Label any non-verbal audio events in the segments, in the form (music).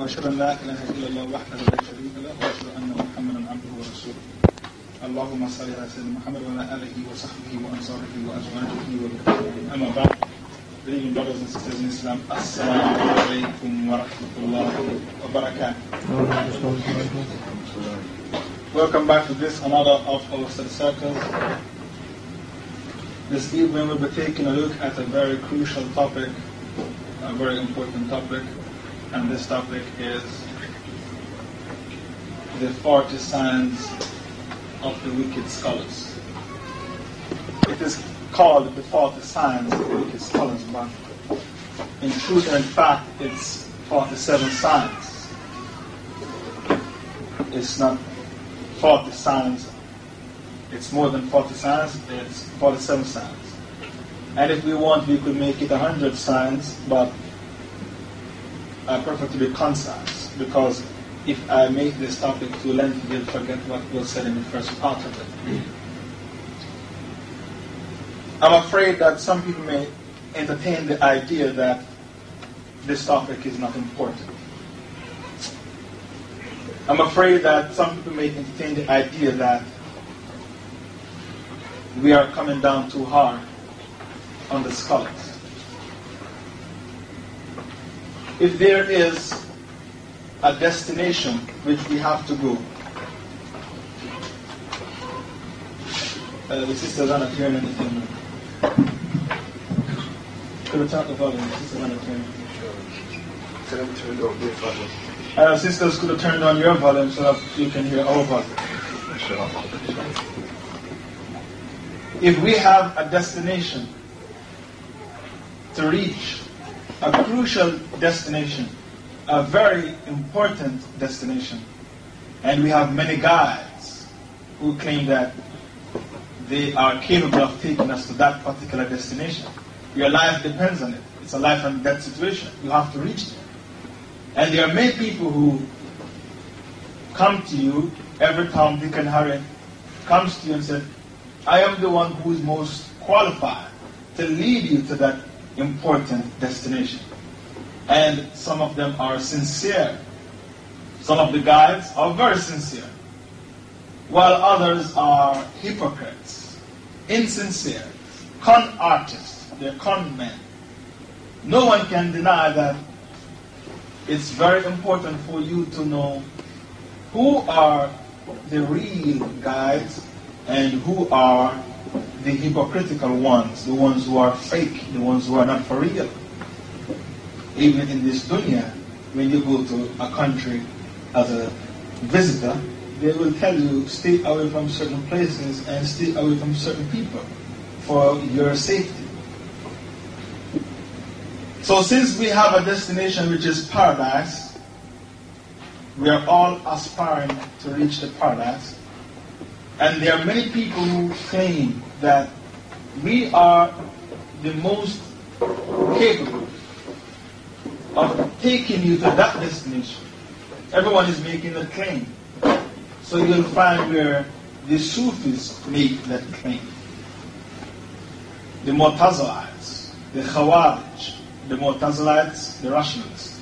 واشهد ان لا اله الا الله وحده لا شريك له واشهد ان محمدا عبده ورسوله اللهم صل على سيدنا محمد وعلى اله وصحبه وانصاره وازواجه وذريته اما بعد brothers and sisters in Islam, Assalamu alaikum wa rahmatullahi wa barakatuh. Welcome back to this, another of our study circles. This evening we'll be taking a look at a very crucial topic, a very important topic, and this topic is the 40 signs of the wicked scholars. It is called the 40 signs of the wicked scholars, but in truth and fact it's 47 signs. It's not 40 signs, it's more than 40 signs, it's 47 signs. And if we want, we could make it a 100 signs, but Uh, I prefer to be concise because if I make this topic too lengthy, you'll forget what was said in the first part of it. I'm afraid that some people may entertain the idea that this topic is not important. I'm afraid that some people may entertain the idea that we are coming down too hard on the scholars. If there is a destination which we have to go, uh, the sisters are not hearing anything. Could have turned the volume, the sisters are not hearing Tell them to turn it off their volume. uh, sisters could have turned on your volume so that you can hear our volume. If we have a destination to reach, a crucial destination, a very important destination, and we have many guides who claim that they are capable of taking us to that particular destination. Your life depends on it. It's a life and death situation. You have to reach there. And there are many people who come to you every time Dick and Harry comes to you and said, I am the one who is most qualified to lead you to that important destination. And some of them are sincere. Some of the guides are very sincere. While others are hypocrites, insincere, con artists, they're con men. No one can deny that it's very important for you to know who are the real guides and who are the hypocritical ones, the ones who are fake, the ones who are not for real. Even in this dunya, when you go to a country as a visitor, they will tell you stay away from certain places and stay away from certain people for your safety. So, since we have a destination which is paradise, we are all aspiring to reach the paradise. And there are many people who claim that we are the most capable of taking you to that destination. Everyone is making a claim. So you'll find where the Sufis make that claim. The Mu'tazilites, the Khawarij, the Mu'tazilites, the rationalists.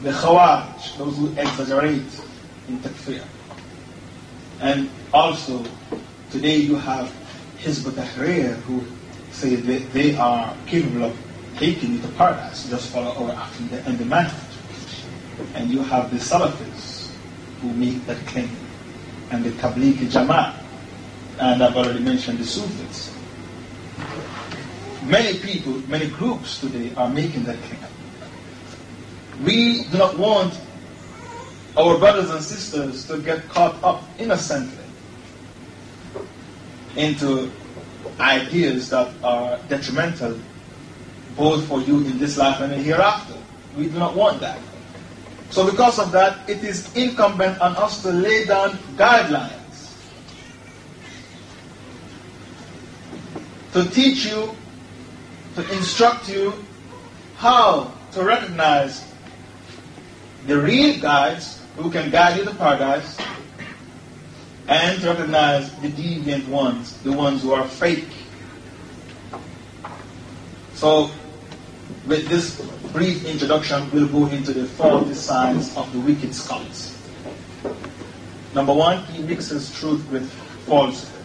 The Khawarij, those who exaggerate in takfir. And also, today you have Hizb Tahrir who say that they are capable of taking to paradise, just follow our action and the manhaj. And you have the Salafis who make that claim, and the Tabligh Jamaat, and I've already mentioned the Sufis. Many people, many groups today are making that claim. We do not want our brothers and sisters to get caught up innocently into ideas that are detrimental both for you in this life and the hereafter. We do not want that. So, because of that, it is incumbent on us to lay down guidelines to teach you, to instruct you how to recognize the real guides who can guide you to paradise and recognize the deviant ones, the ones who are fake. So, with this brief introduction, we'll go into the 40 signs of the wicked scholars. Number one, he mixes truth with falsehood.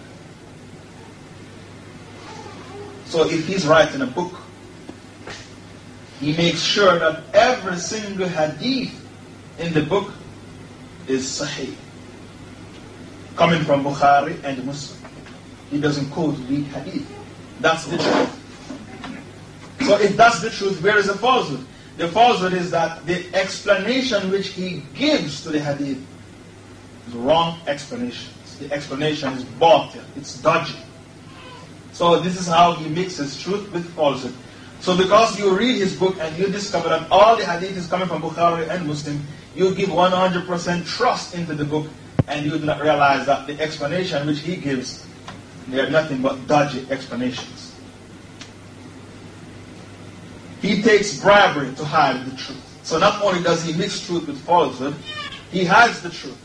So if he's writing a book, he makes sure that every single hadith in the book is sahih, coming from Bukhari and Muslim. He doesn't quote weak hadith. That's the truth. So if that's the truth, where is the falsehood? The falsehood is that the explanation which he gives to the hadith is wrong explanations. The explanation is batil, it's dodgy. So this is how he mixes truth with falsehood. So because you read his book and you discover that all the hadith is coming from Bukhari and Muslim, you give 100% trust into the book and you do not realize that the explanation which he gives, they are nothing but dodgy explanations. He takes bribery to hide the truth. So not only does he mix truth with falsehood, he hides the truth.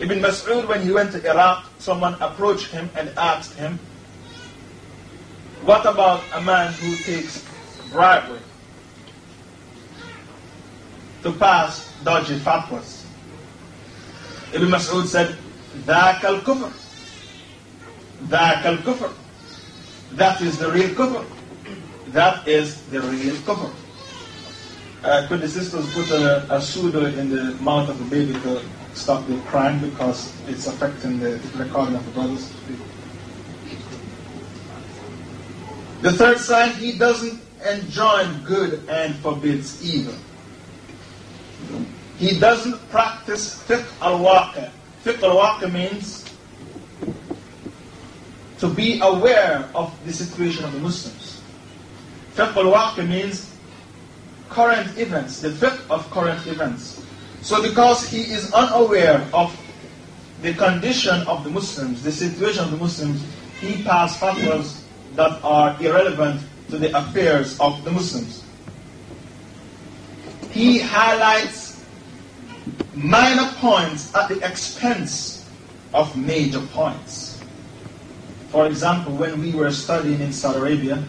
Ibn Mas'ud, when he went to Iraq, someone approached him and asked him, What about a man who takes bribery to pass dodgy fatwas. Ibn Mas'ud said, That al kufr. That al kufr. That is the real kufr. That is the real kufr. Uh, could the sisters put a, a pseudo in the mouth of the baby to stop the crying because it's affecting the recording of the brothers? The third sign, he doesn't enjoin good and forbids evil. He doesn't practice fiqh al-waqi. Fiqh al-waqi means to be aware of the situation of the Muslims. Fiqh al-waqi means current events, the fiqh of current events. So because he is unaware of the condition of the Muslims, the situation of the Muslims, he passes fatwas that are irrelevant to the affairs of the Muslims. He highlights minor points at the expense of major points. For example, when we were studying in Saudi Arabia,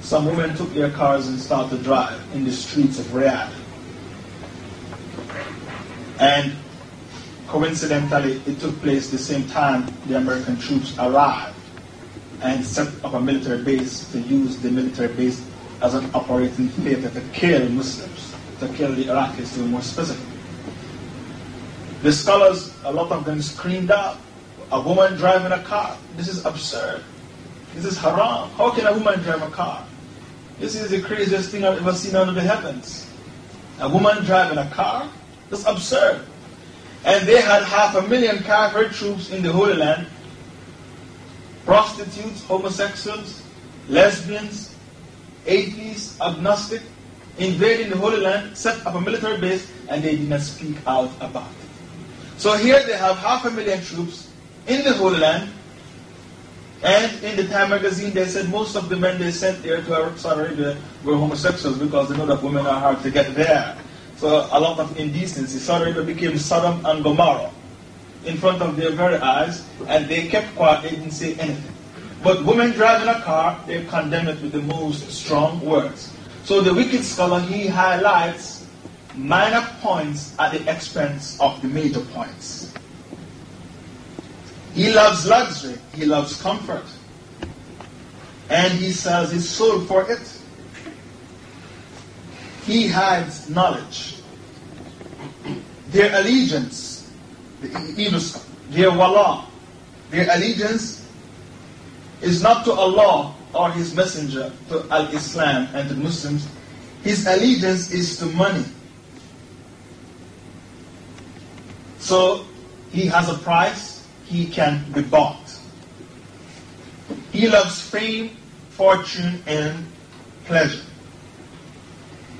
some women took their cars and started to drive in the streets of Riyadh. And coincidentally, it took place the same time the American troops arrived and set up a military base to use the military base as an operating theater to kill Muslims, to kill the Iraqis to be more specific. The scholars, a lot of them screamed out, a woman driving a car. This is absurd. This is haram. How can a woman drive a car? This is the craziest thing I've ever seen under the heavens. A woman driving a car? That's absurd. And they had half a million Kafir troops in the Holy Land prostitutes, homosexuals, lesbians, atheists, agnostic, invading the Holy Land, set up a military base, and they did not speak out about it. So here they have half a million troops in the Holy Land, and in the Time magazine they said most of the men they sent there to Saudi Arabia were homosexuals because they know that women are hard to get there. So a lot of indecency. Saudi Arabia became Sodom and Gomorrah in front of their very eyes, and they kept quiet, they didn't say anything. But women driving a car, they condemn it with the most strong words. So the wicked scholar, he highlights minor points at the expense of the major points. He loves luxury, he loves comfort, and he sells his soul for it. He hides knowledge. Their allegiance the evil their wala, their allegiance is not to Allah or His Messenger, to Al Islam and the Muslims. His allegiance is to money. So he has a price, he can be bought. He loves fame, fortune, and pleasure.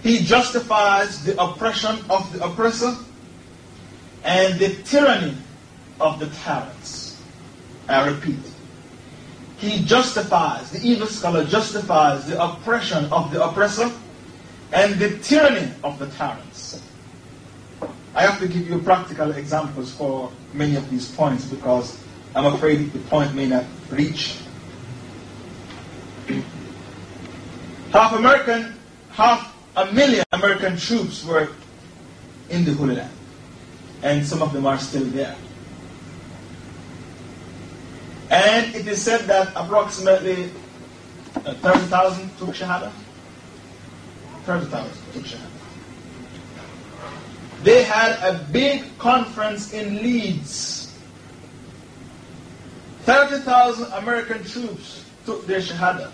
He justifies the oppression of the oppressor and the tyranny of the tyrants. I repeat. He justifies, the evil scholar justifies the oppression of the oppressor and the tyranny of the tyrants. I have to give you practical examples for many of these points because I'm afraid the point may not reach. Half American, half a million American troops were in the Holy Land. And some of them are still there. And it is said that approximately uh, 30,000 took Shahada. 30,000 took Shahada. They had a big conference in Leeds. 30,000 American troops took their Shahada.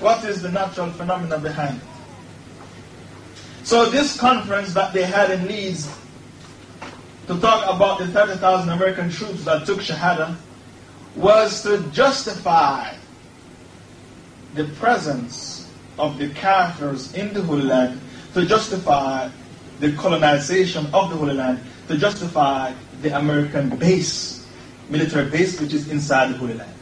What is the natural phenomenon behind it? So, this conference that they had in Leeds to talk about the 30,000 American troops that took Shahada was to justify the presence of the Kafirs in the Holy Land, to justify the colonization of the Holy Land, to justify the American base, military base, which is inside the Holy Land.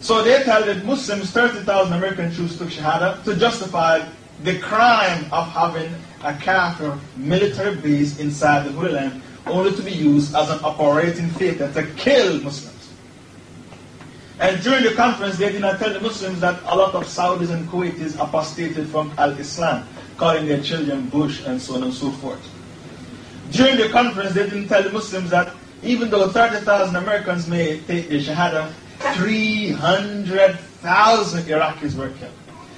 So they tell the Muslims 30,000 American troops took Shahada to justify the crime of having a Kafir military base inside the Holy Land, only to be used as an operating theater to kill Muslims. And during the conference, they did not tell the Muslims that a lot of Saudis and Kuwaitis apostated from Al-Islam, calling their children Bush and so on and so forth. During the conference, they didn't tell the Muslims that even though 30,000 Americans may take the Shahada, 300,000 Iraqis were killed.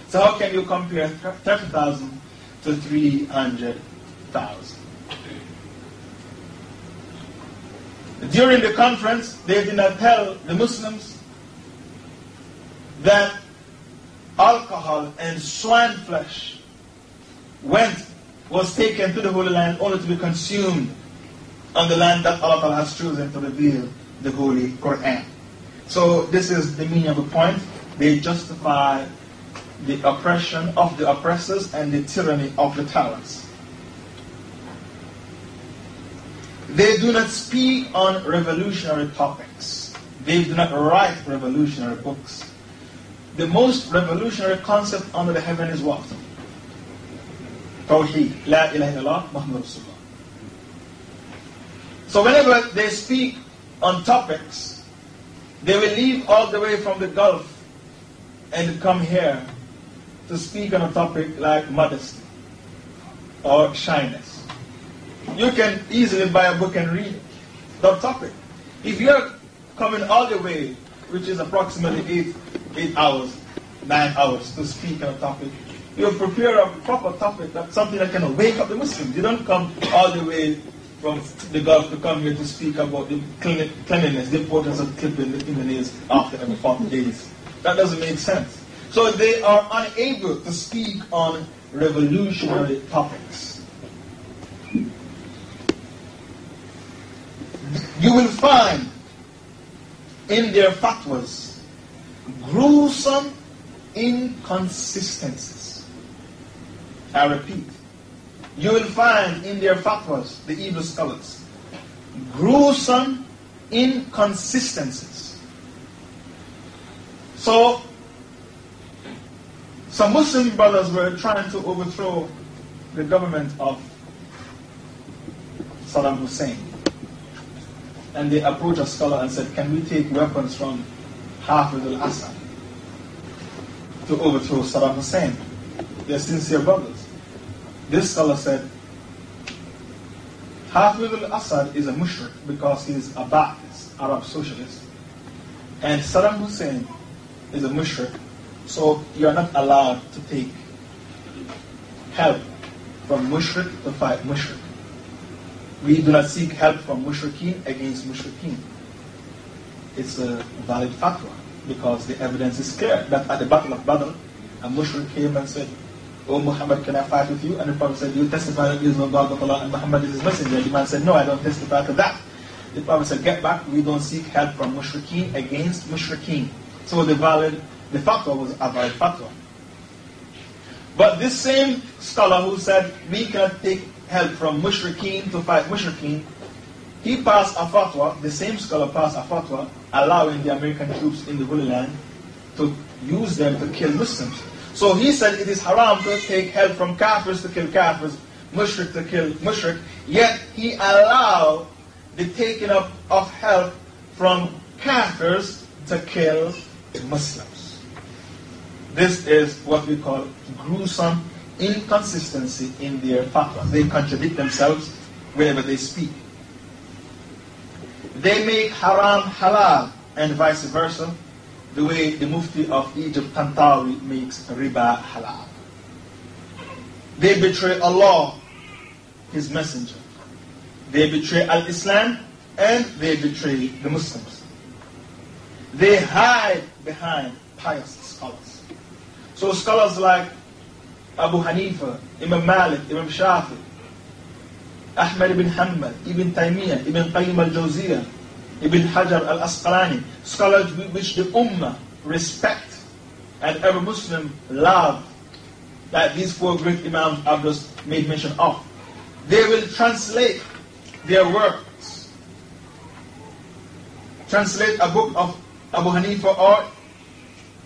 So how can you compare 30,000 to 300,000? During the conference, they did not tell the Muslims that alcohol and swine flesh went, was taken to the Holy Land only to be consumed on the land that Allah has chosen to reveal the Holy Quran. So this is the meaning of the point. They justify the oppression of the oppressors and the tyranny of the tyrants. They do not speak on revolutionary topics. They do not write revolutionary books the most revolutionary concept under the heaven is what? Tawheed. La ilaha illallah, Muhammad Rasulullah. So whenever they speak on topics, they will leave all the way from the Gulf and come here to speak on a topic like modesty or shyness. You can easily buy a book and read that topic. If you're coming all the way, which is approximately eight eight hours, nine hours to speak on a topic. You prepare a proper topic, that's something that can wake up the Muslims. You don't come all the way from the Gulf to come here to speak about the cleanliness, the importance of clipping the fingernails after every 40 days. That doesn't make sense. So they are unable to speak on revolutionary topics. You will find in their fatwas gruesome inconsistencies. I repeat, you will find in their fatwas, the evil scholars, gruesome inconsistencies. So, some Muslim brothers were trying to overthrow the government of Saddam Hussein. And they approached a scholar and said, Can we take weapons from Hafiz al-Assad to overthrow Saddam Hussein. They're sincere brothers. This scholar said, Hafiz al-Assad is a mushrik because he's a Ba'athist, Arab socialist. And Saddam Hussein is a mushrik, so you're not allowed to take help from mushrik to fight mushrik. We do not seek help from mushrikeen against mushrikeen it's a valid fatwa because the evidence is clear that at the Battle of Badr, a mushrik came and said, Oh Muhammad, can I fight with you? And the Prophet said, You testify that there is no God but Allah and Muhammad is his messenger. The man said, No, I don't testify to that. The Prophet said, Get back, we don't seek help from mushrikeen against mushrikeen. So the valid, the fatwa was a valid fatwa. But this same scholar who said we cannot take help from mushrikeen to fight mushrikeen, he passed a fatwa, the same scholar passed a fatwa allowing the American troops in the Holy Land to use them to kill Muslims. So he said it is haram to take help from Kafirs to kill Kafirs, mushrik to kill mushrik, yet he allowed the taking up of help from Kafirs to kill Muslims. This is what we call gruesome inconsistency in their fatwa. They contradict themselves whenever they speak. They make haram halal and vice versa, the way the Mufti of Egypt, Tantawi, makes riba halal. They betray Allah, His Messenger. They betray Al Islam and they betray the Muslims. They hide behind pious scholars. So scholars like Abu Hanifa, Imam Malik, Imam Shafi, Ahmad ibn Hanbal, Ibn Taymiyyah, Ibn Qayyim al-Jawziyah, Ibn Hajar al-Asqalani, scholars which the Ummah respect and every Muslim love, that these four great Imams I've just made mention of. They will translate their works, translate a book of Abu Hanifa or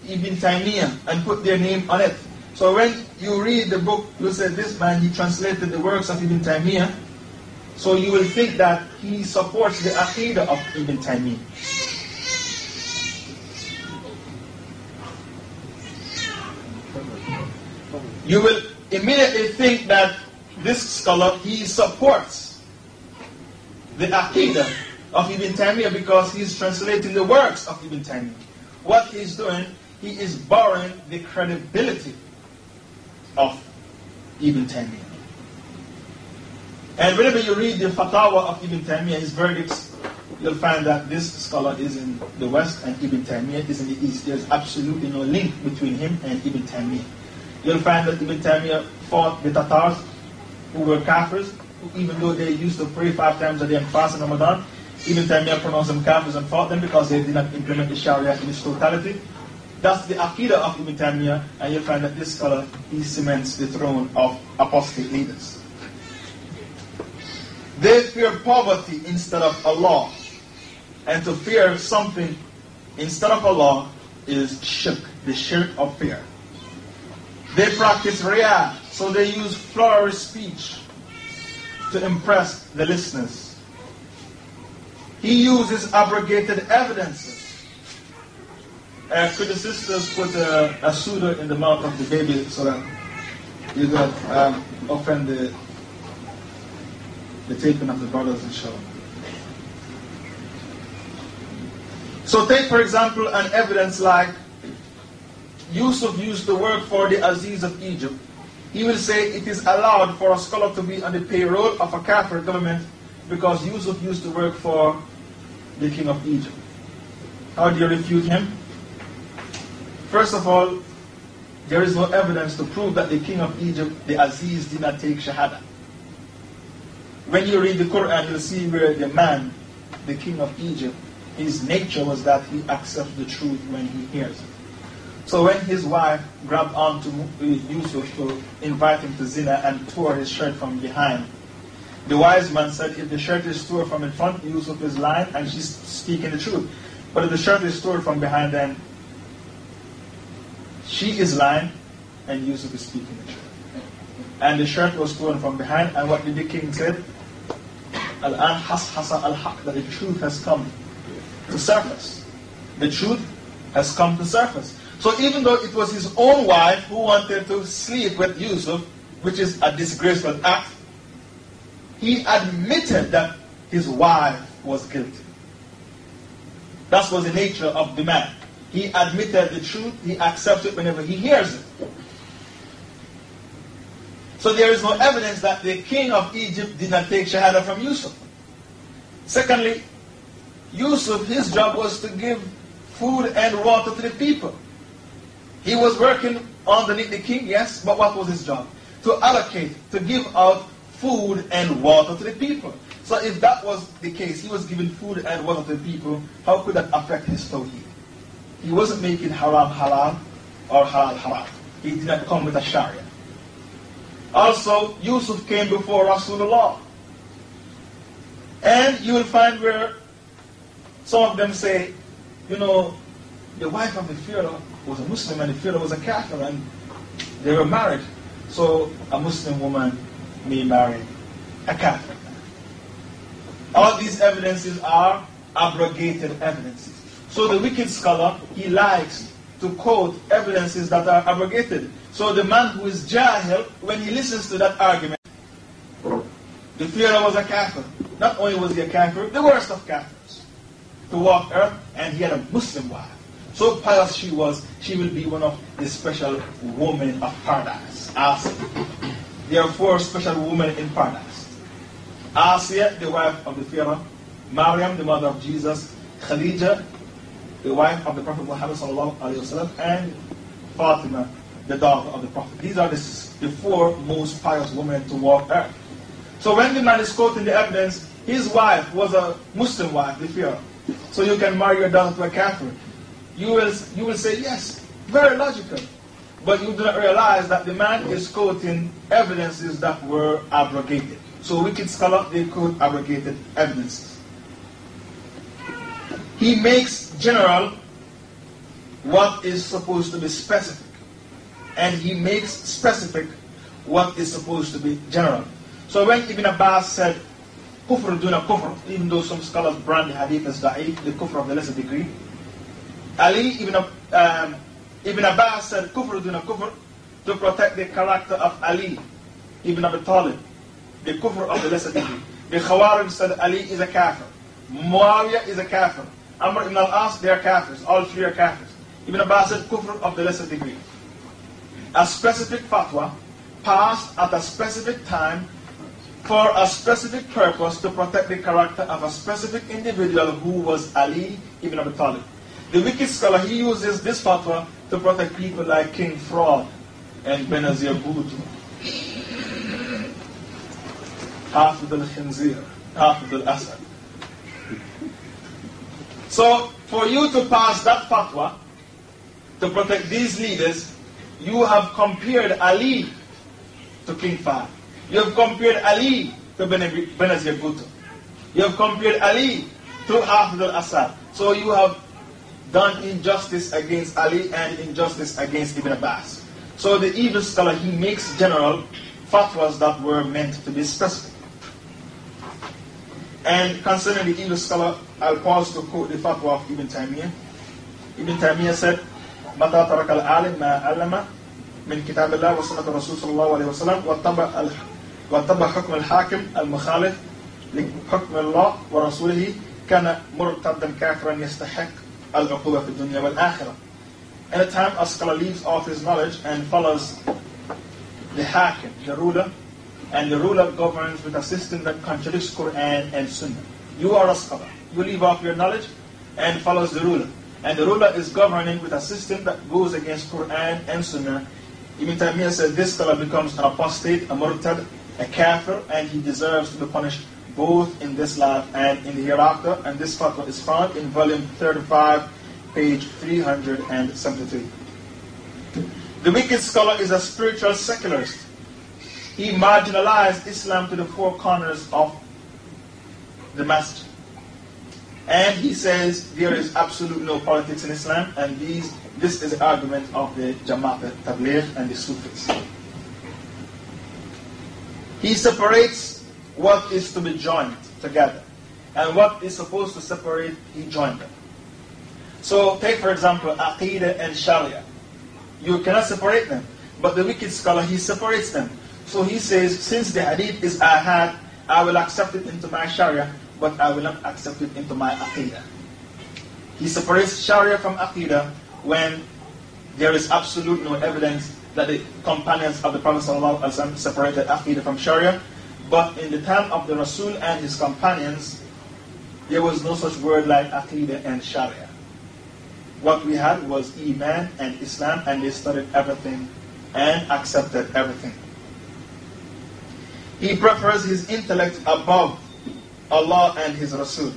Ibn Taymiyyah and put their name on it. So when you read the book, you say, this man, he translated the works of Ibn Taymiyyah. So you will think that he supports the Aqidah of Ibn Taymiyyah. You will immediately think that this scholar, he supports the Aqidah of Ibn Taymiyyah because he's translating the works of Ibn Taymiyyah. What he's doing, he is borrowing the credibility of Ibn Taymiyyah. And whenever you read the fatwa of Ibn Taymiyyah, his verdicts, you'll find that this scholar is in the West and Ibn Taymiyyah is in the East. There's absolutely no link between him and Ibn Taymiyyah. You'll find that Ibn Taymiyyah fought the Tatars, who were Kafirs, who even though they used to pray five times a day and fast in Ramadan, Ibn Taymiyyah pronounced them Kafirs and fought them because they did not implement the Sharia in its totality. That's the Aqidah of Ibn Taymiyyah, and you'll find that this scholar, he cements the throne of apostate leaders. They fear poverty instead of Allah. And to fear something instead of Allah is shirk, the shirk of fear. They practice riyah, so they use flowery speech to impress the listeners. He uses abrogated evidences uh, could the sisters put a, a suda in the mouth of the baby so that you don't um, offend the, the taking of the brothers, in inshallah? So take, for example, an evidence like Yusuf used to work for the Aziz of Egypt. He will say it is allowed for a scholar to be on the payroll of a Kafir government because Yusuf used to work for the king of Egypt. How do you refute him? First of all, there is no evidence to prove that the king of Egypt, the Aziz, did not take Shahada. When you read the Quran, you'll see where the man, the king of Egypt, his nature was that he accepts the truth when he hears it. So when his wife grabbed onto uh, Yusuf to invite him to zina and tore his shirt from behind, the wise man said, if the shirt is torn from in front, Yusuf is lying and she's speaking the truth. But if the shirt is torn from behind, then she is lying, and Yusuf is speaking the truth. And the shirt was torn from behind, and what did the king say? Al-an has hasa al-haq, that the truth has come to surface. The truth has come to surface. So even though it was his own wife who wanted to sleep with Yusuf, which is a disgraceful act, he admitted that his wife was guilty. That was the nature of the man. He admitted the truth, he accepts it whenever he hears it. So there is no evidence that the king of Egypt did not take Shahada from Yusuf. Secondly, Yusuf, his job was to give food and water to the people. He was working underneath the king, yes, but what was his job? To allocate, to give out food and water to the people. So if that was the case, he was giving food and water to the people, how could that affect his tawheed? He wasn't making haram halal or halal haram. He did not come with a sharia. Also, Yusuf came before Rasulullah. And you will find where some of them say, you know, the wife of the Pharaoh was a Muslim and the Pharaoh was a Catholic, and they were married. So a Muslim woman may marry a Kafir. All these evidences are abrogated evidences. So the wicked scholar, he likes to quote evidences that are abrogated. So the man who is jahil, when he listens to that argument, the Pharaoh was a kafir. Not only was he a kafir, the worst of kafirs to walk earth, and he had a Muslim wife. So pious she was, she will be one of the special women of paradise. Asiya. There are four special women in paradise. Asiya, the wife of the Pharaoh, Maryam, the mother of Jesus, Khadija, the wife of the Prophet Muhammad وسلم, and Fatima, the daughter of the Prophet. These are the, the four most pious women to walk earth. So when the man is quoting the evidence, his wife was a Muslim wife, the Pharaoh. So you can marry your daughter to a Catholic. You will, you will say, yes, very logical. But you do not realize that the man is quoting evidences that were abrogated. So wicked scholar, they quote abrogated evidences. He makes general what is supposed to be specific. And he makes specific what is supposed to be general. So when Ibn Abbas said, kufr duna kufr, even though some scholars brand the hadith as da'if, the kufr of the lesser degree, Ali ibn, um, ibn Abbas said kufr duna kufr to protect the character of Ali ibn Abi Talib, the kufr of the lesser degree. The Khawarij said Ali is a kafir. Muawiyah is a kafir. Amr ibn al-As, they are kafirs. All three are kafirs. Ibn Abbas said kufr of the lesser degree. A specific fatwa passed at a specific time for a specific purpose to protect the character of a specific individual who was Ali ibn Abi Talib. The wicked scholar, he uses this fatwa to protect people like King Fraud and Benazir Bhutto. Hafid al-Khinzir, Hafid al-Asad. So, for you to pass that fatwa to protect these leaders, you have compared Ali to King Fahd. You have compared Ali to Benazir Bhutto. You have compared Ali to Hafid al-Assad. So you have done injustice against Ali and injustice against Ibn Abbas. So the evil scholar, he makes general fatwas that were meant to be specific. And concerning the evil scholar, I'll pause to quote the fatwa of Ibn Taymiyyah. Ibn Taymiyyah said, متى ترك العالم ما علم من كتاب الله وسنة الرسول صلى الله عليه وسلم واتبع واتبع حكم الحاكم المخالف لحكم الله ورسوله كان مرتدا كافرا يستحق العقوبة في الدنيا والآخرة. Anytime a scholar leaves off his knowledge and follows the hakim, the ruler, and the ruler governs with a system that contradicts Quran and Sunnah. You are a scholar. You leave off your knowledge and follows the ruler. And the ruler is governing with a system that goes against Quran and Sunnah. Ibn Taymiyyah says this scholar becomes an apostate, a murtad, a kafir, and he deserves to be punished both in this life and in the hereafter. And this fatwa is found in volume 35, page 373. The wicked scholar is a spiritual secularist. He marginalized Islam to the four corners of the masjid. And he says there is absolutely no politics in Islam, and these, this is the argument of the Jamaat Tabligh and the Sufis. He separates what is to be joined together, and what is supposed to separate, he joined them. So, take for example, Aqidah and Sharia. You cannot separate them, but the wicked scholar, he separates them. So he says, since the hadith is ahad, I will accept it into my Sharia, but I will not accept it into my Aqidah. He separates Sharia from Aqidah when there is absolute no evidence that the companions of the Prophet ﷺ separated Aqidah from Sharia. But in the time of the Rasul and his companions, there was no such word like Aqidah and Sharia. What we had was Iman and Islam, and they studied everything and accepted everything. He prefers his intellect above Allah and His Rasul.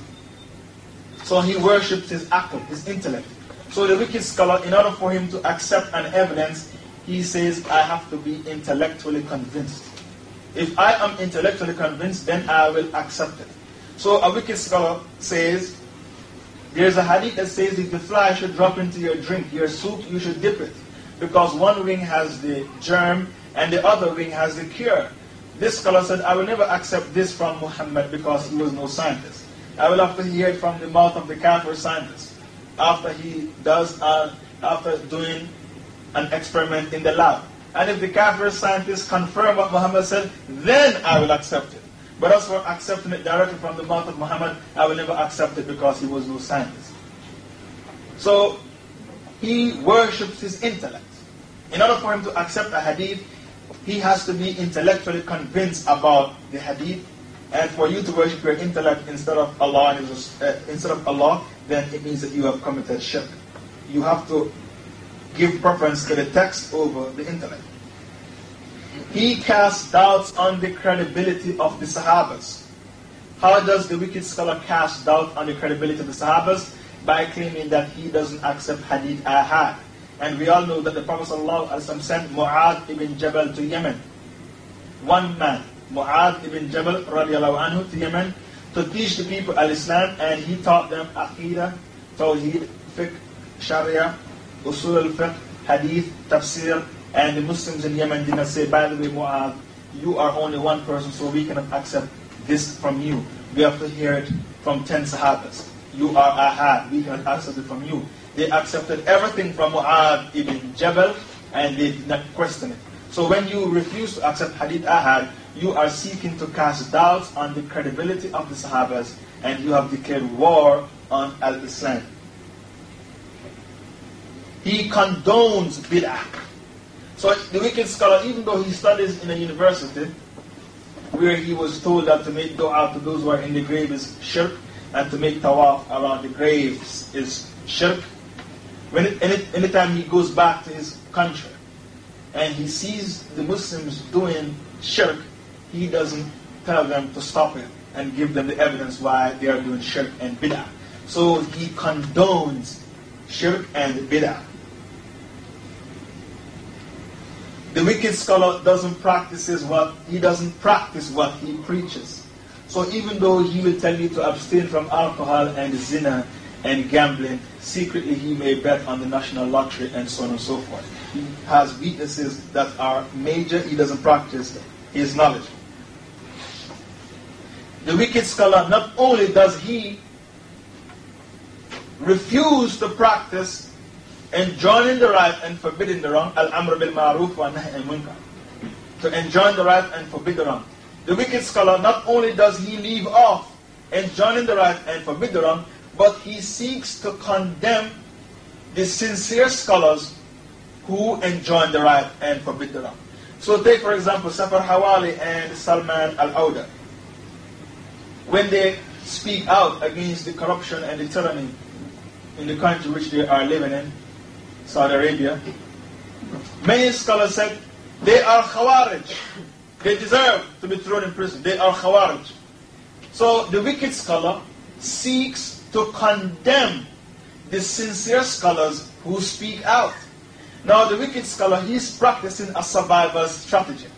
So he worships his akal, his intellect. So the wicked scholar, in order for him to accept an evidence, he says, I have to be intellectually convinced. If I am intellectually convinced, then I will accept it. So a wicked scholar says, there's a hadith that says if the fly should drop into your drink, your soup, you should dip it. Because one wing has the germ and the other wing has the cure. This scholar said, I will never accept this from Muhammad because he was no scientist. I will have to hear it from the mouth of the Kafir scientist. After he does a after doing an experiment in the lab. And if the Kafir scientist confirm what Muhammad said, then I will accept it. But as for accepting it directly from the mouth of Muhammad, I will never accept it because he was no scientist. So he worships his intellect. In order for him to accept a hadith, he has to be intellectually convinced about the hadith. And for you to worship your intellect instead of Allah, uh, instead of Allah, then it means that you have committed shirk. You have to give preference to the text over the intellect. He casts doubts on the credibility of the Sahabas. How does the wicked scholar cast doubt on the credibility of the Sahabas? By claiming that he doesn't accept hadith ahad. And we all know that the Prophet ﷺ sent Mu'adh ibn Jabal to Yemen. One man, Mu'adh ibn Jabal anhu, to Yemen to teach the people al-Islam and he taught them Aqidah, Tawheed, Fiqh, Sharia, Usul al-Fiqh, Hadith, Tafsir, and the Muslims in Yemen did not say, by the way, Mu'adh, you are only one person, so we cannot accept this from you. We have to hear it from ten Sahabas. You are ahad, we cannot accept it from you. They accepted everything from Mu'adh ibn Jabal and they did not question it. So when you refuse to accept Hadith Ahad, you are seeking to cast doubts on the credibility of the Sahabas and you have declared war on Al-Islam. He condones bid'ah. So the wicked scholar, even though he studies in a university where he was told that to make dua to those who are in the grave is shirk, and to make tawaf around the graves is shirk, when it, any, anytime he goes back to his country and he sees the Muslims doing shirk, he doesn't tell them to stop it and give them the evidence why they are doing shirk and bid'ah. So he condones shirk and bid'ah. The wicked scholar doesn't practice what he doesn't practice what he preaches. So even though he will tell you to abstain from alcohol and zina and gambling, secretly he may bet on the national lottery and so on and so forth. He has weaknesses that are major, he doesn't practice his knowledge. The wicked scholar, not only does he refuse to practice enjoining the right and forbidding the wrong, al-amr bil ma'ruf wa nahy munkar. To enjoin the right and forbid the wrong. The wicked scholar, not only does he leave off enjoining the right and forbid the wrong, but he seeks to condemn the sincere scholars who enjoin the right and forbid the wrong. So take for example Safar Hawali and Salman al-Auda. When they speak out against the corruption and the tyranny in the country which they are living in, Saudi Arabia, many scholars said they are Khawarij. They deserve to be thrown in prison. They are Khawarij. So the wicked scholar seeks to condemn the sincere scholars who speak out. Now, the wicked scholar, he's practicing a survival strategy.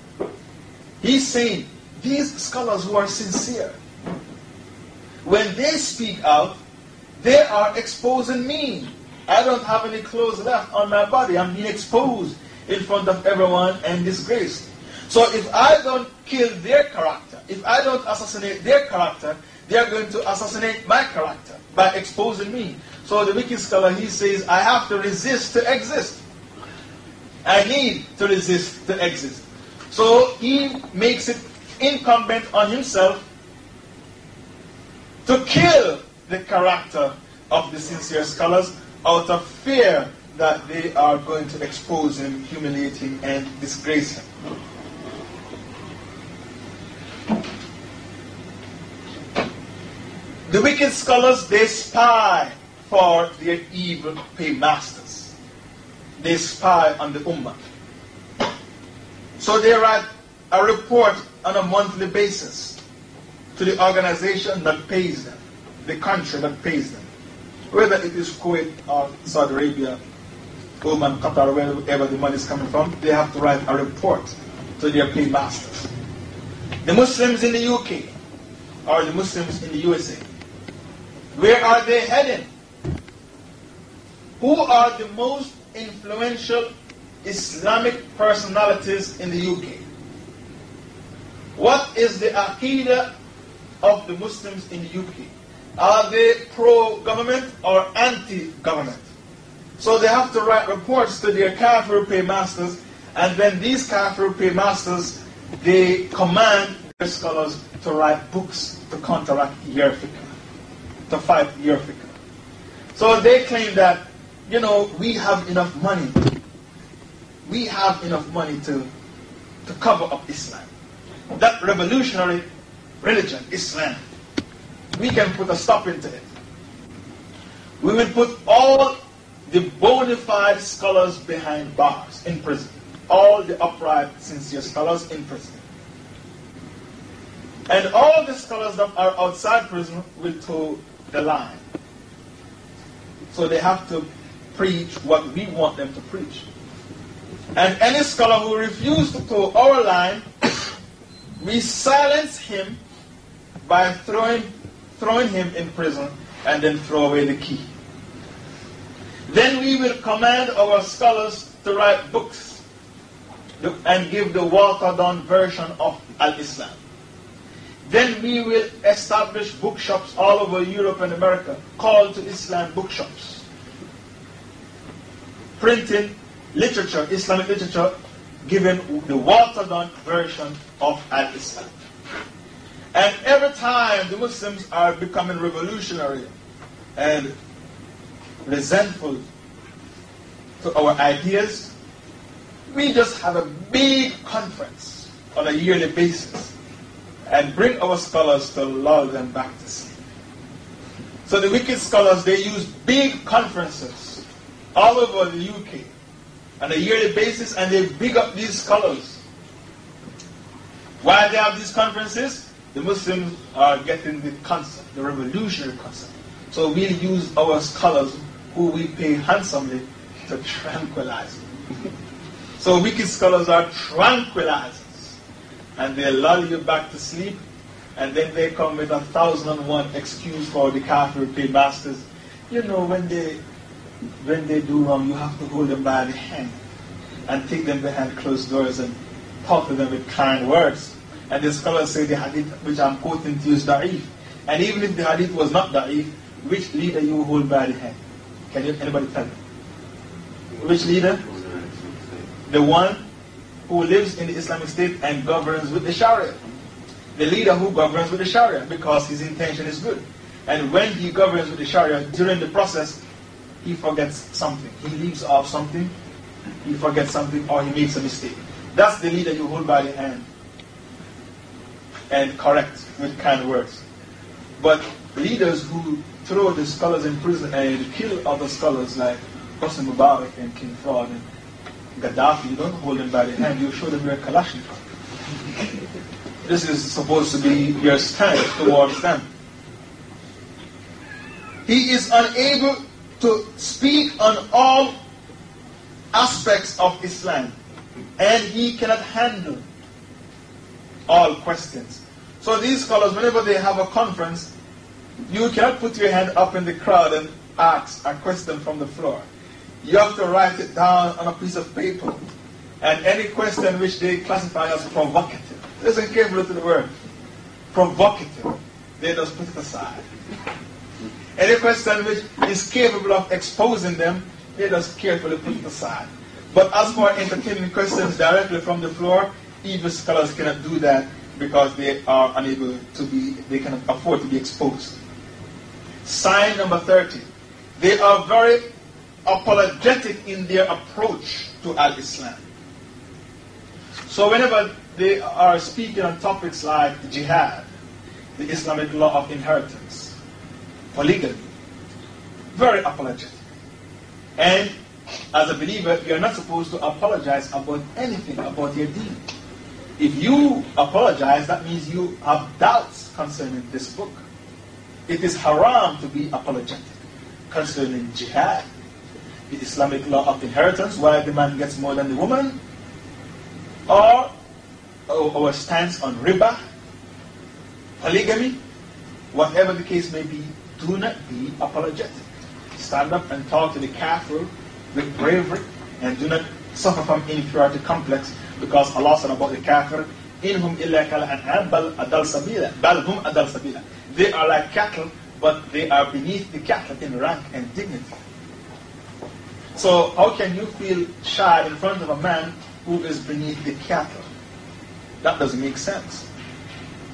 He's saying, these scholars who are sincere, when they speak out, they are exposing me. I don't have any clothes left on my body. I'm being exposed in front of everyone and disgraced. So if I don't kill their character, if I don't assassinate their character, they are going to assassinate my character by exposing me. So the wicked scholar, he says, I have to resist to exist. I need to resist to exist. So he makes it incumbent on himself to kill the character of the sincere scholars out of fear that they are going to expose him, humiliate him, and disgrace him. The wicked scholars, they spy for their evil paymasters. They spy on the Ummah. So they write a report on a monthly basis to the organization that pays them, the country that pays them. Whether it is Kuwait or Saudi Arabia, Oman, Qatar, wherever the money is coming from, they have to write a report to their paymasters. The Muslims in the UK or the Muslims in the USA, where are they heading? Who are the most influential Islamic personalities in the UK? What is the aqidah of the Muslims in the UK? Are they pro government or anti government? So they have to write reports to their kafir paymasters, and then these kafir paymasters, they command their scholars to write books to counteract your to fight your So they claim that, you know, we have enough money. We have enough money to, to cover up Islam. That revolutionary religion, Islam, we can put a stop into it. We will put all the bona fide scholars behind bars in prison. All the upright, sincere scholars in prison. And all the scholars that are outside prison will toe the line. So they have to preach what we want them to preach. And any scholar who refuses to toe our line, we silence him by throwing, throwing him in prison and then throw away the key. Then we will command our scholars to write books and give the watered down version of Al Islam. Then we will establish bookshops all over Europe and America called to Islam bookshops. Printing literature, Islamic literature, given the watered down version of Al Islam. And every time the Muslims are becoming revolutionary and resentful to our ideas, we just have a big conference on a yearly basis and bring our scholars to lull them back to sleep. So the wicked scholars, they use big conferences all over the UK on a yearly basis and they big up these scholars. Why they have these conferences? The Muslims are getting the concept, the revolutionary concept. So we'll use our scholars who we pay handsomely to (laughs) tranquilize so wicked scholars are tranquilizers. And they lull you back to sleep, and then they come with a thousand and one excuse for the kafir paymasters. You know, when they when they do wrong, you have to hold them by the hand and take them behind closed doors and talk to them with kind words. And the scholars say the hadith which I'm quoting to you is da'if. And even if the hadith was not da'if, which leader you hold by the hand? Can you, anybody tell me? Which leader? The one who lives in the Islamic State and governs with the Sharia. The leader who governs with the Sharia because his intention is good. And when he governs with the Sharia, during the process, he forgets something. He leaves off something, he forgets something, or he makes a mistake. That's the leader you hold by the hand and correct with kind words. But leaders who throw the scholars in prison and kill other scholars like Hosni Mubarak and King Fahd and Gaddafi, you don't hold them by the hand, you show them your Kalashnikov. this is supposed to be your stand towards them. He is unable to speak on all aspects of Islam and he cannot handle all questions. So these scholars, whenever they have a conference, you cannot put your hand up in the crowd and ask a question from the floor. You have to write it down on a piece of paper. And any question which they classify as provocative, listen carefully to the word, provocative, they just put it aside. Any question which is capable of exposing them, they just carefully put it aside. But as for entertaining questions directly from the floor, even scholars cannot do that because they are unable to be, they cannot afford to be exposed. Sign number 30. They are very apologetic in their approach to Al Islam. So, whenever they are speaking on topics like jihad, the Islamic law of inheritance, polygamy, very apologetic. And as a believer, you're not supposed to apologize about anything about your deen. If you apologize, that means you have doubts concerning this book. It is haram to be apologetic concerning jihad, the Islamic law of inheritance, where the man gets more than the woman, or our stance on riba, polygamy, whatever the case may be, do not be apologetic. Stand up and talk to the kafir with bravery and do not suffer from inferiority complex because Allah said about the kafir, in whom illa kal an'am bal adal sabila, bal hum adal sabila. They are like cattle, but they are beneath the cattle in rank and dignity. So how can you feel shy in front of a man who is beneath the cattle? That doesn't make sense.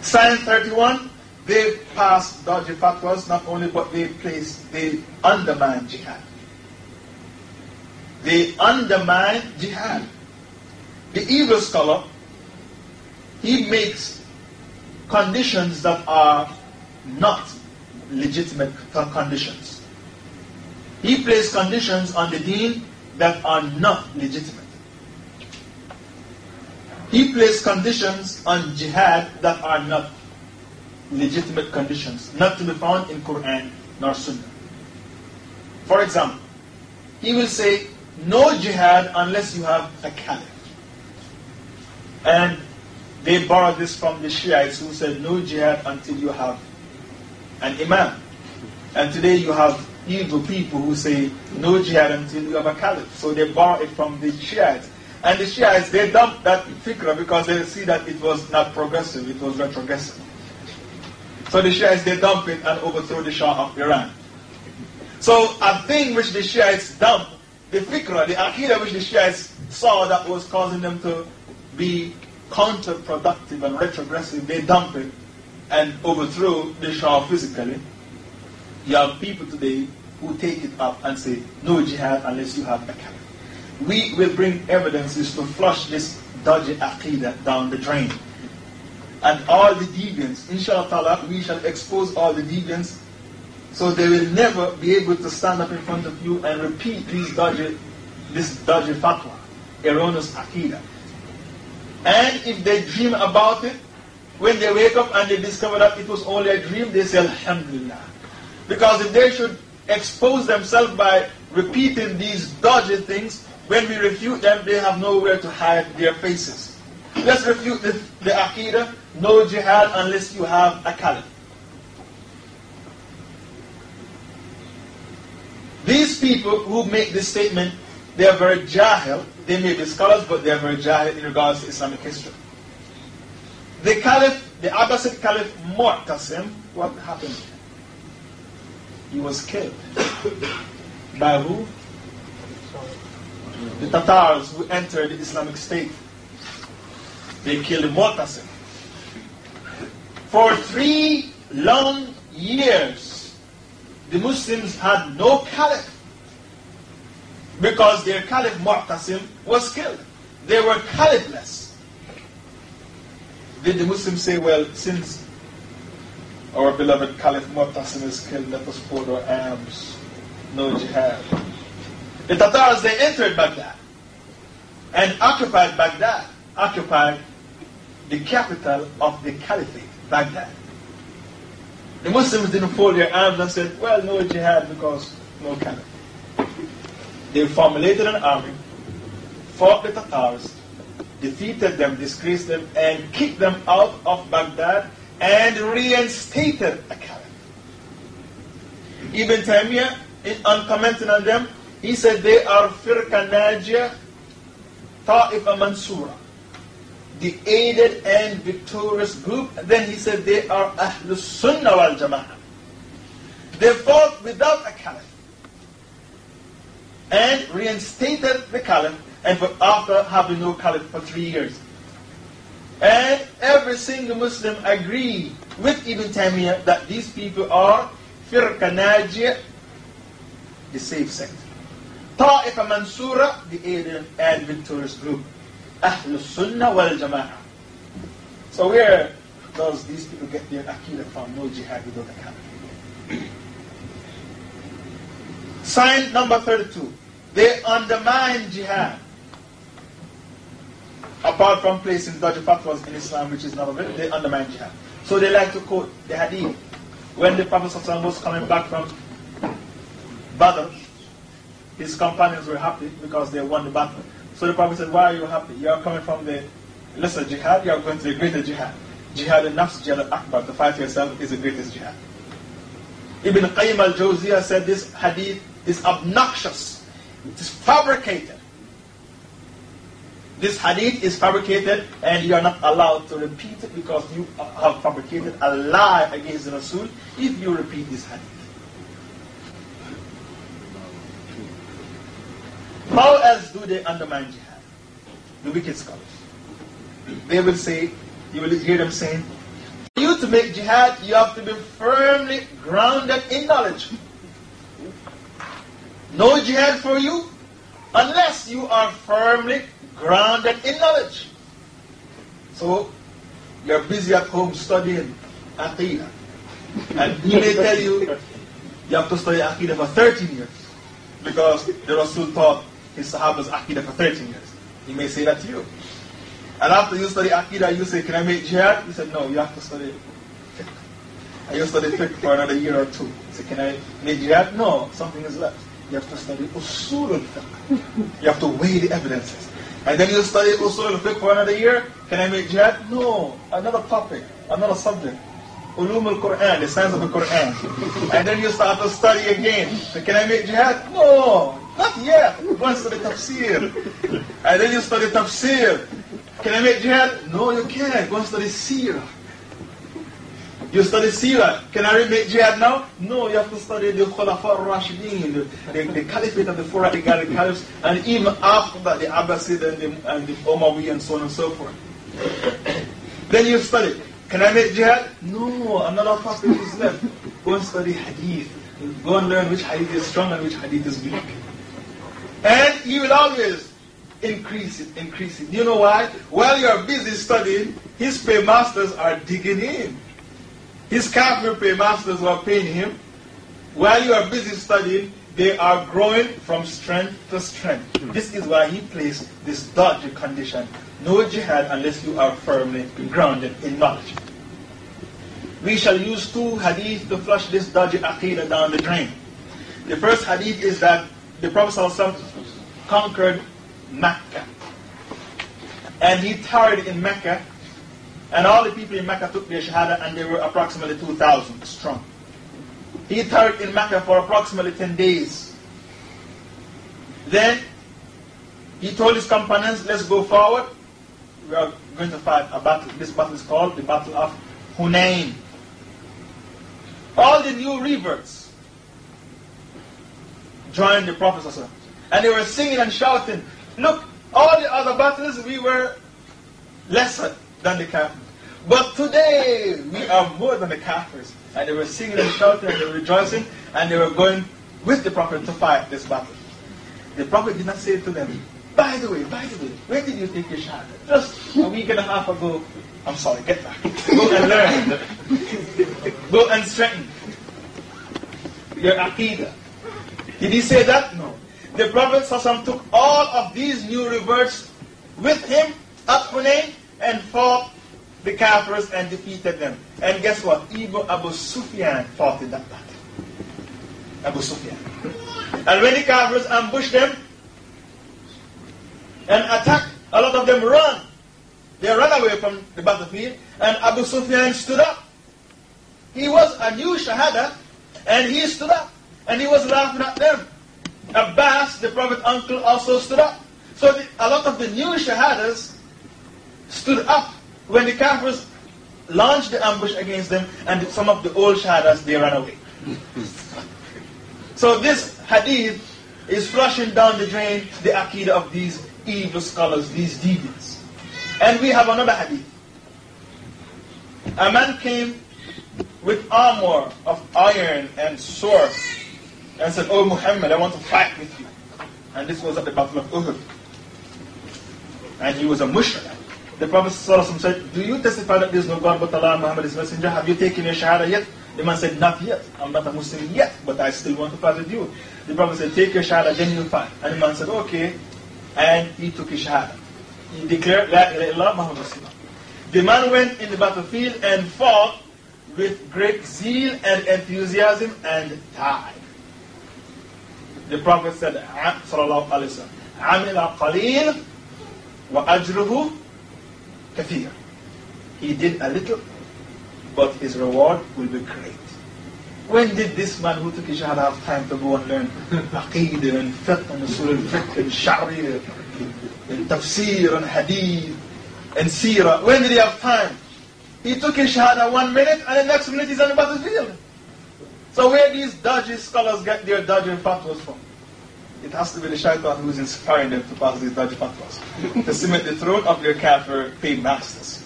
Sign 31, they pass dodgy fatwas, not only but they place, they undermine jihad. They undermine jihad. The evil scholar, he makes conditions that are not legitimate conditions. He places conditions on the deen that are not legitimate. He placed conditions on jihad that are not legitimate conditions, not to be found in Quran nor Sunnah. For example, he will say, no jihad unless you have a caliph. And they borrowed this from the Shiites who said, no jihad until you have an imam. And today you have evil people who say, no jihad until you have a caliph. So they borrow it from the Shiites. And the Shiites, they dumped that fikra because they see that it was not progressive, it was retrogressive. So the Shiites, they dump it and overthrow the Shah of Iran. So a thing which the Shiites dump, the fikra, the aqidah which the Shiites saw that was causing them to be counterproductive and retrogressive, they dump it and overthrow the Shah physically. You have people today who take it up and say, no jihad unless you have a caliph we will bring evidences to flush this dodgy aqidah down the drain. And all the deviants, inshallah we shall expose all the deviants so they will never be able to stand up in front of you and repeat these dodgy, this dodgy fatwa, erroneous aqidah. And if they dream about it, when they wake up and they discover that it was only a dream, they say, Alhamdulillah. Because if they should expose themselves by repeating these dodgy things, when we refute them, they have nowhere to hide their faces. Let's refute the, the Aqidah, no jihad unless you have a caliph. These people who make this statement, they are very jahil. They may be scholars, but they are very jahil in regards to Islamic history. The caliph, the Abbasid caliph Mu'tasim, what happened? He was killed. By who? the Tatars who entered the Islamic State. They killed Mu'tasim. For three long years, the Muslims had no caliph because their caliph Mu'tasim was killed. They were caliphless. Did the Muslims say, well, since our beloved Caliph Mu'tasim is killed, let us fold our arms, no jihad. The Tatars, they entered Baghdad and occupied Baghdad, occupied the capital of the Caliphate, Baghdad. The Muslims didn't fold their arms and said, well, no jihad because no caliph. They formulated an army, fought the Tatars, defeated them, disgraced them, and kicked them out of Baghdad and reinstated a caliph. Ibn Taymiyyah, on commenting on them, he said they are firqa najiyah, ta'ifa mansura. The aided and victorious group. Then he said they are Ahlus Sunnah wal Jama'ah. They fought without a caliph. And reinstated the caliph and for, after having no caliph for three years. And every single Muslim agreed with Ibn Taymiyyah that these people are firqa the safe sect. Ta'ifa Mansura, the aided and victorious group. Ahlul Sunnah wal Jama'ah. So where does these people get their aqidah from? No jihad without a camel. Sign number 32. They undermine jihad. Apart from placing dodgy fatwas in Islam, which is not of it, they undermine jihad. So they like to quote the hadith. When the Prophet was coming back from Badr, his companions were happy because they won the battle. So the Prophet said, Why are you happy? You are coming from the lesser jihad, you are going to the greater jihad. Jihad al nafs, jihad akbar, to fight yourself is the greatest jihad. Ibn Qayyim al Jawziyah said this hadith is obnoxious, it is fabricated. This hadith is fabricated and you are not allowed to repeat it because you have fabricated a lie against the Rasul if you repeat this hadith. How else do they undermine jihad? The wicked scholars. They will say, you will hear them saying, for you to make jihad, you have to be firmly grounded in knowledge. No jihad for you unless you are firmly grounded in knowledge. So, you're busy at home studying Aqidah. And he may tell you, you have to study Aqidah for 13 years. Because the Rasul taught his Sahabas Aqidah for 13 years. He may say that to you. And after you study Aqidah, you say, Can I make jihad? He said, No, you have to study. And you study fiqh for another year or two. Said, Can I make jihad? No, something is left. You have to study usul al-fiqh. You have to weigh the evidences. And then you study usul al-fiqh for another year. Can I make jihad? No, another topic, another subject. Ulum al-Quran, the science of the Quran. And then you start to study again. Can I make jihad? No, not yet. Go and study tafsir. And then you study tafsir. Can I make jihad? No, you can't. Go and study seerah. You study seerah. Can I make jihad now? No, you have to study the Khulafa the, the, caliphate of the four caliphs, and even after that, the Abbasid and the, and the and so on and so forth. then you study. Can I make jihad? No, another topic is left. Go and study hadith. Go and learn which hadith is strong and which hadith is weak. And you will always increase it, increase it. You know why? While you're busy studying, his paymasters are digging in. His kafir paymasters who are paying him. While you are busy studying, they are growing from strength to strength. Hmm. This is why he placed this dodgy condition. No jihad unless you are firmly grounded in knowledge. We shall use two hadith to flush this dodgy aqidah down the drain. The first hadith is that the Prophet ﷺ conquered Mecca. And he tarried in Mecca, and all the people in Mecca took their Shahada, and they were approximately 2,000 strong. He tarried in Mecca for approximately 10 days. Then he told his companions, let's go forward. We are going to fight a battle. This battle is called the Battle of Hunain. All the new reverts joined the Prophet. And they were singing and shouting, Look, all the other battles we were lesser than the Kafirs. But today we are more than the Kafirs. And they were singing and shouting and they were rejoicing and they were going with the Prophet to fight this battle. The Prophet did not say to them, by the way, by the way, where did you take your shot? Just a week and a half ago. I'm sorry, get back. Go and learn. Go and strengthen your aqidah. Did he say that? No. The Prophet took all of these new reverts with him at Hunayn and fought the Kafirs and defeated them. And guess what? Even Abu Sufyan fought in that battle. Abu Sufyan. And when the Kafirs ambushed them and attacked, a lot of them run. They ran away from the battlefield and Abu Sufyan stood up. He was a new Shahada and he stood up and he was laughing at them. Abbas, the Prophet's uncle, also stood up. So the, a lot of the new Shahadas stood up when the Kafirs launched the ambush against them, and some of the old Shahadas, they ran away. so this hadith is flushing down the drain the aqidah of these evil scholars, these deviants. And we have another hadith. A man came with armor of iron and sword and said, Oh Muhammad, I want to fight with you. And this was at the Battle of Uhud. And he was a mushrik. The Prophet said, Do you testify that there is no God but Allah Muhammad is messenger? Have you taken your shahada yet? The man said, Not yet. I'm not a Muslim yet, but I still want to fight with you. The Prophet said, Take your shahada, then you'll fight. And the man said, Okay. And he took his shahada. He declared, La ilaha illallah Muhammad The man went in the battlefield and fought with great zeal and enthusiasm and died. The Prophet said, sallallahu alayhi wa sallam, عَمِلَ قَلِيلٌ وَأَجْرُهُ kathir. He did a little, but his reward will be great. When did this man who took his have time to go and learn aqidah and fiqh and usul al-fiqh and shari'ah and tafsir and hadith and seerah? When did he have time? He took his one minute and the next minute he's on the battlefield. So where these dodgy scholars get their dodgy fatwas from? It has to be the shaitan who is inspiring them to pass these dodgy fatwas. to (laughs) cement the throne of their kafir paid masters.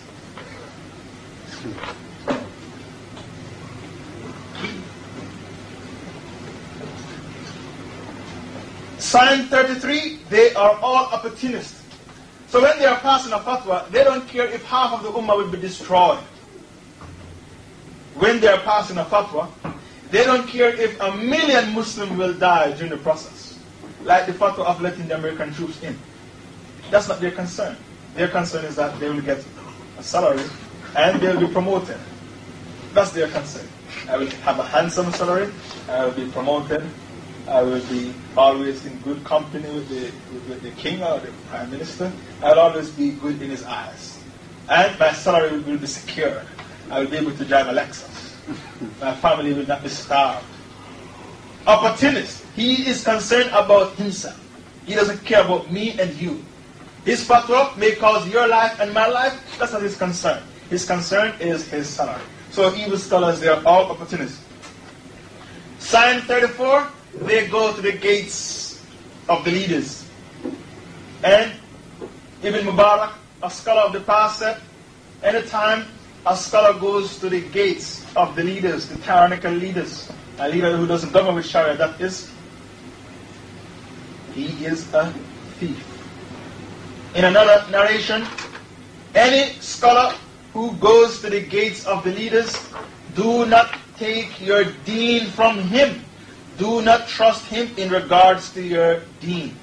Sign 33, they are all opportunists. So when they are passing a fatwa, they don't care if half of the ummah will be destroyed. When they are passing a fatwa, they don't care if a million Muslims will die during the process. Like the fatwa of letting the American troops in. That's not their concern. Their concern is that they will get a salary and they will be promoted. That's their concern. I will have a handsome salary, I will be promoted, I will be always in good company with the, with the king or the prime minister. I will always be good in his eyes. And my salary will be secure. I will be able to drive a Lexus. My family will not be starved. Opportunist. He is concerned about himself. He doesn't care about me and you. His fatwa may cause your life and my life. That's not his concern. His concern is his salary. So evil scholars, they are all opportunists. Sign 34, they go to the gates of the leaders. And Ibn Mubarak, a scholar of the past, said, anytime a scholar goes to the gates of the leaders, the tyrannical leaders, a leader who doesn't govern with Sharia, that is, he is a thief. In another narration, any scholar who goes to the gates of the leaders, do not take your deen from him. Do not trust him in regards to your deen.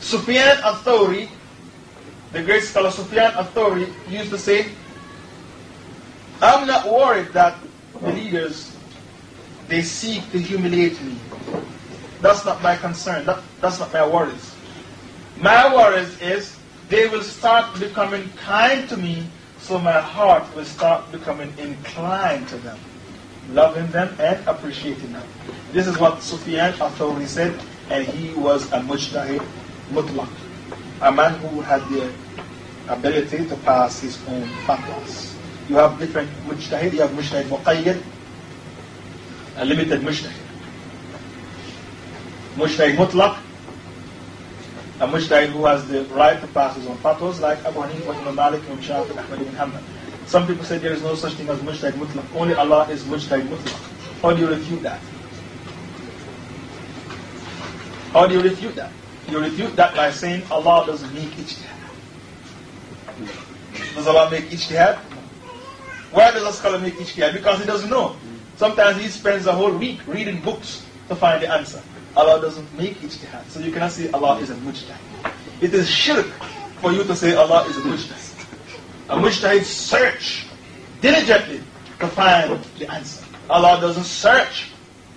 Sufyan al-Thawri, the great scholar Sufyan al-Thawri used to say, I'm not worried that the leaders, they seek to humiliate me. That's not my concern. That, that's not my worries. My worries is they will start becoming kind to me, so my heart will start becoming inclined to them loving them and appreciating them. This is what Sufyan al-Thawri said, and he was a mujtahid mutlaq, a man who had the ability to pass his own fatwas. You have different mujtahid, you have mujtahid muqayyad, a limited mujtahid. Mujtahid mutlaq, a mujtahid who has the right to pass his own fatwas, like Abu Hanifa, Imam Malik, Imam Shafi, Ahmad ibn. Some people say there is no such thing as mujtahid mutlaq. Only Allah is mujtahid mutlaq. How do you refute that? How do you refute that? You refute that by saying Allah doesn't make each ijtihad. Does Allah make each ijtihad? Why does a scholar make ijtihad? Because he doesn't know. Sometimes he spends a whole week reading books to find the answer. Allah doesn't make ijtihad. So you cannot say Allah is a mujtahid. It is shirk for you to say Allah is a mujtahid a mujtahid search diligently to find the answer. Allah doesn't search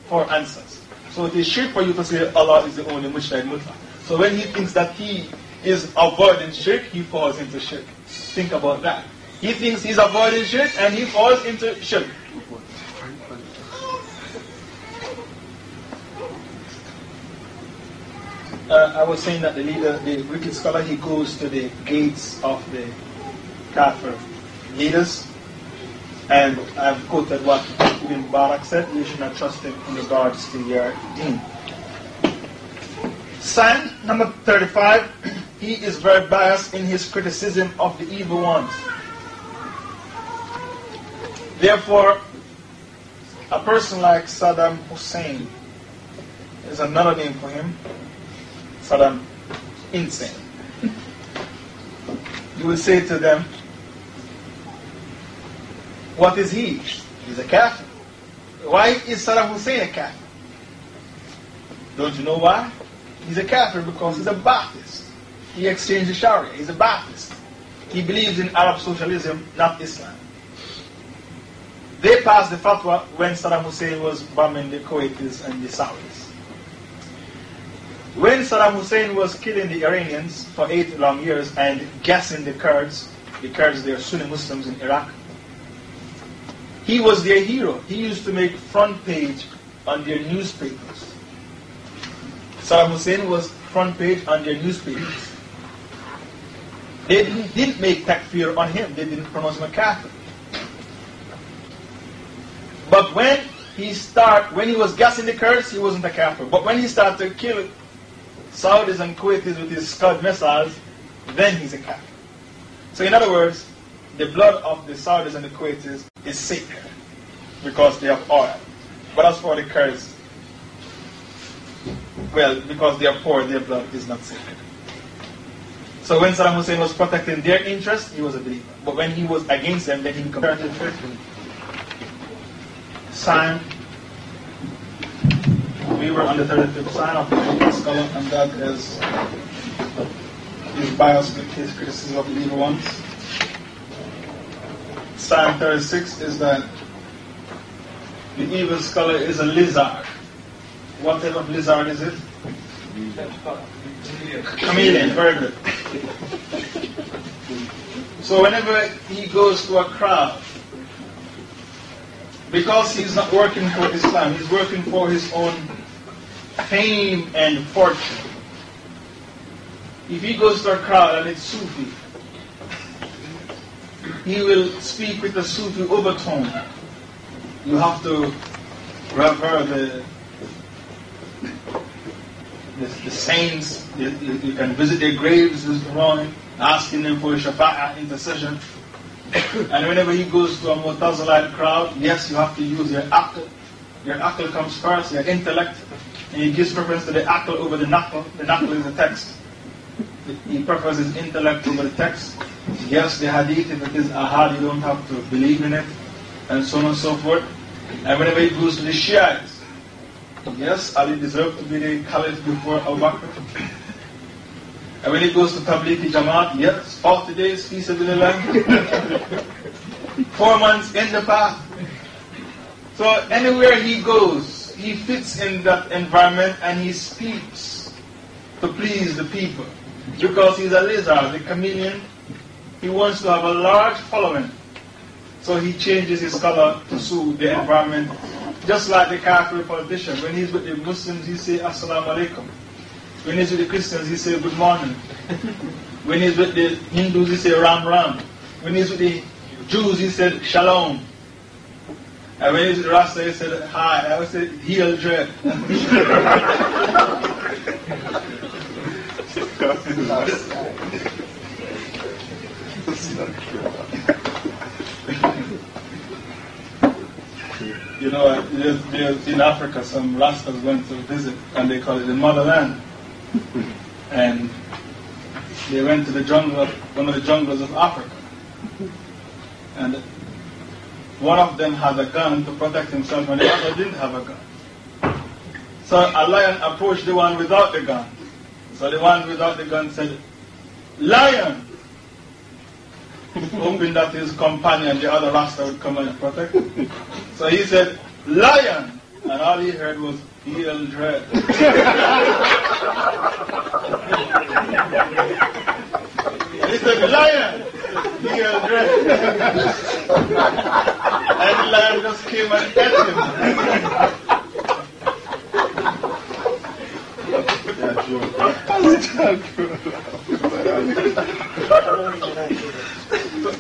for answers. So it is shirk for you to say Allah is the only mujtahid mutlaq. So when he thinks that he is avoiding shirk, he falls into shirk. Think about that. He thinks he's avoiding shirk and he falls into shirk. Uh, I was saying that the leader, the wicked scholar, he goes to the gates of the kafir leaders. And I've quoted what Ibn Barak said, you should not trust him in regards to your deen. Sign number 35, (clears throat) he is very biased in his criticism of the evil ones. Therefore, a person like Saddam Hussein is another name for him. Saddam insane. You will say to them, what is he? He's a kafir. Why is Saddam Hussein a kafir? Don't you know why? He's a kafir because he's a Ba'athist. He exchanged the Sharia. He's a Ba'athist. He believes in Arab socialism, not Islam. They passed the fatwa when Saddam Hussein was bombing the Kuwaitis and the Saudis. When Saddam Hussein was killing the Iranians for eight long years and gassing the Kurds, the Kurds, they are Sunni Muslims in Iraq, he was their hero. He used to make front page on their newspapers. Saddam Hussein was front page on their newspapers. They didn't, didn't make takfir on him. They didn't pronounce him a kafir. But when he start when he was gassing the Kurds, he wasn't a kafir. But when he started to kill Saudis and Kuwaitis with his Scud missiles, then he's a kafir. So in other words, the blood of the Saudis and the Kuwaitis is sacred because they have oil. But as for the Kurds, well, because they are poor, their blood is not sacred. So when Saddam Hussein was protecting their interests, he was a believer. But when he was against them, then he became a sign. We were the 35th sign of the evil scholar, and that is his bias, his criticism of the evil ones. Sign 36 is that the evil scholar is a lizard. What type of lizard is it? Chameleon, very good. So whenever he goes to a crowd, because he's not working for Islam, he's working for his own fame and fortune. If he goes to a crowd and it's Sufi, he will speak with a Sufi overtone. You have to revere the, the, the saints. You, you, can visit their graves this morning, asking them for a shafa'ah intercession. (coughs) and whenever he goes to a Mu'tazilite crowd, yes, you have to use your akal. Your akal comes first, your intellect. And he gives preference to the akal over the naql. The naql is the text. He prefers his intellect over the text. Yes, the hadith, if it is ahad, you don't have to believe in it. And so on and so forth. And whenever he goes to the Shiites, yes, Ali deserved to be the caliph before Abu Bakr. And when he goes to Tablighi Jamaat, yes, 40 days, peace of the. Four months in the path. So anywhere he goes, he fits in that environment and he speaks to please the people. Because he's a lizard, a chameleon. He wants to have a large following. So he changes his color to suit the environment. Just like the Kafir politician. When he's with the Muslims, he say Assalamu alaikum. When he's with the Christians, he say good morning. when he's with the Hindus, he say Ram Ram. When he's with the Jews, he said Shalom. And when he's with the Rasta, he said hi. I would say heel dread. (laughs) you know, there's, there's in Africa some Rastas went to visit and they call it the motherland and they went to the jungle of, one of the jungles of Africa. And one of them had a gun to protect himself, and the other didn't have a gun. So a lion approached the one without the gun. So the one without the gun said, Lion! (laughs) Hoping that his companion, the other Rasta, would come and protect him. So he said, Lion! And all he heard was, Heel dread. he said, lion, heel dread. and the (laughs) (laughs) (laughs) lion just came and ate him.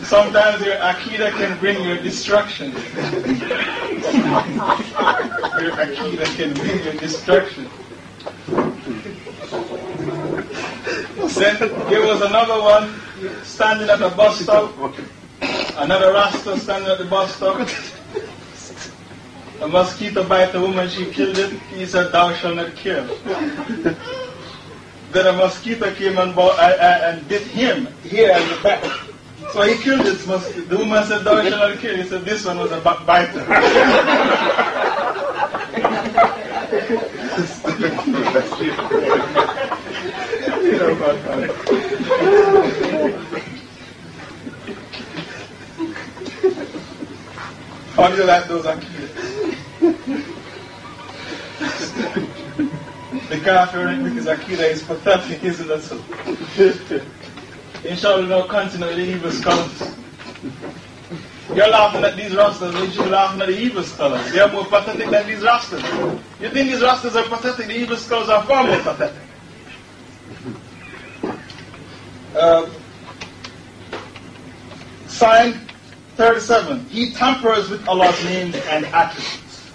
Sometimes your akida can bring you destruction. your akida can bring you destruction. Then there was another one standing at the bus stop. Another Rasta standing at the bus stop. A mosquito bite a woman, she killed it. He said, Thou shalt not kill. Then a mosquito came and, uh, uh, and bit him here in the back. So he killed this mosquito. The woman said, Thou shalt not kill. He said, This one was a biter. How do you like those the kafir because akida is pathetic, isn't it? (laughs) Inshallah, no continue the evil scholars. You're laughing at these rastas, you should be laughing at the evil scholars. They are more pathetic than these rastas. You think these rastas are pathetic, the evil scholars are far more pathetic. Uh, sign 37. He tampers with Allah's names and attributes.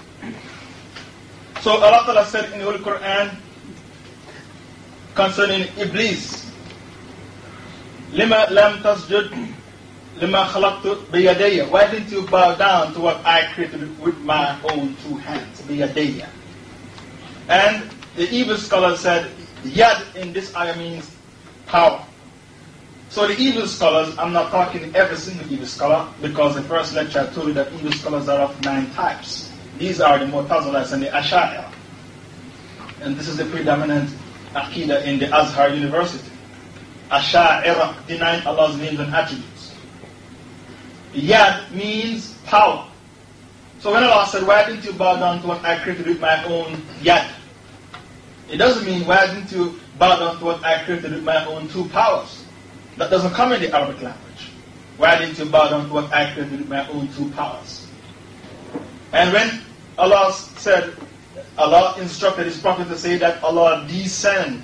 So Allah Ta'ala said in the Holy Quran concerning Iblis, Lima lam tasjud lima khalaqtu. Why didn't you bow down to what I created with my own two hands? Biyadayya. And the evil scholar said, Yad in this ayah means power. So the evil scholars, I'm not talking every single evil scholar, because the first lecture I told you that evil scholars are of nine types. These are the Mu'tazilites and the Asha'ira. And this is the predominant Aqidah in the Azhar University. Asha'ira, denying Allah's names and attributes. Yad means power. So when Allah said, Why didn't you bow down to what I created with my own yad? It doesn't mean, Why didn't you bow down to what I created with my own two powers? That doesn't come in the Arabic language. Why didn't you bow down to what I created with my own two powers? And when Allah said, Allah instructed His Prophet to say that Allah descend.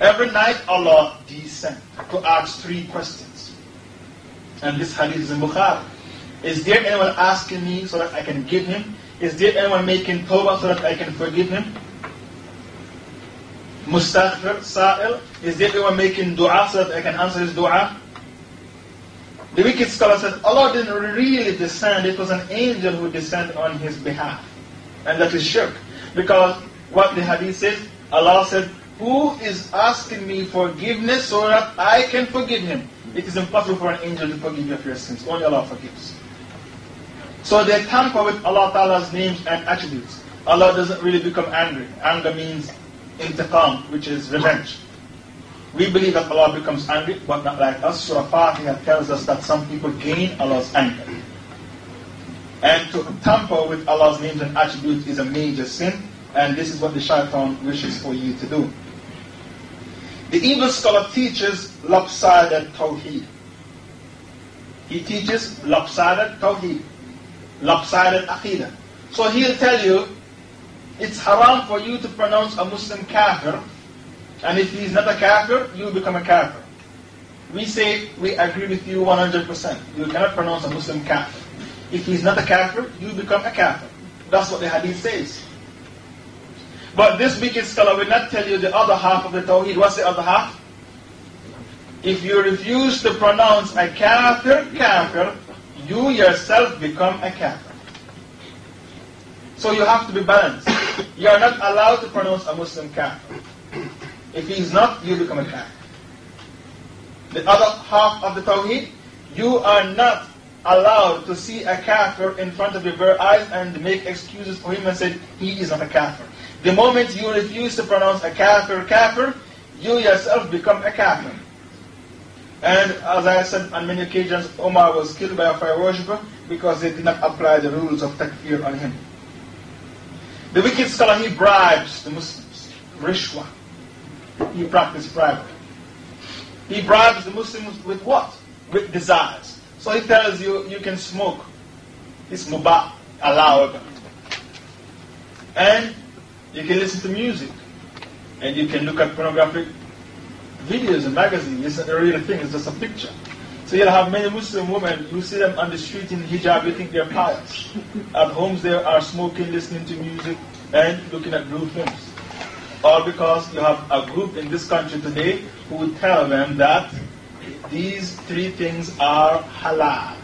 Every night Allah descend to ask three questions. And this hadith is in Bukhari. Is there anyone asking me so that I can give him? Is there anyone making tawbah so that I can forgive him? Mustaghfir, Sa'il. Is there anyone making dua so that I can answer his dua? The wicked scholar said Allah didn't really descend, it was an angel who descended on his behalf. And that is shirk. Because what the hadith says, Allah said, Who is asking me forgiveness so that I can forgive him? It is impossible for an angel to forgive you of your sins. Only Allah forgives. So they tamper with Allah Ta'ala's names and attributes. Allah doesn't really become angry. Anger means intiqam, which is revenge. We believe that Allah becomes angry, but not like us. Surah Fatiha tells us that some people gain Allah's anger. And to tamper with Allah's names and attributes is a major sin, and this is what the shaitan wishes for you to do. The evil scholar teaches lopsided tawheed. He teaches lopsided tawheed, lopsided aqidah. So he'll tell you it's haram for you to pronounce a Muslim kafir, and if he's not a kafir, you become a kafir. We say we agree with you 100%. You cannot pronounce a Muslim kafir. If he's not a kafir, you become a kafir. That's what the hadith says. But this wicked scholar will not tell you the other half of the tawheed. What's the other half? If you refuse to pronounce a kafir, kafir, you yourself become a kafir. So you have to be balanced. You are not allowed to pronounce a Muslim kafir. If he is not, you become a kafir. The other half of the tawheed, you are not allowed to see a kafir in front of your very eyes and make excuses for him and say he is not a kafir. The moment you refuse to pronounce a kafir kafir, you yourself become a kafir. And as I said on many occasions, Omar was killed by a fire worshipper because they did not apply the rules of takfir on him. The wicked scholar, he bribes the Muslims. Rishwa. He practiced bribery. He bribes the Muslims with what? With desires. So he tells you, you can smoke. It's mubah, allowed. And you can listen to music. And you can look at pornographic videos and magazines. It's not a real thing, it's just a picture. So you'll have many Muslim women, you see them on the street in hijab, you think they're pious. At homes they are smoking, listening to music, and looking at blue films. All because you have a group in this country today who tell them that these three things are halal.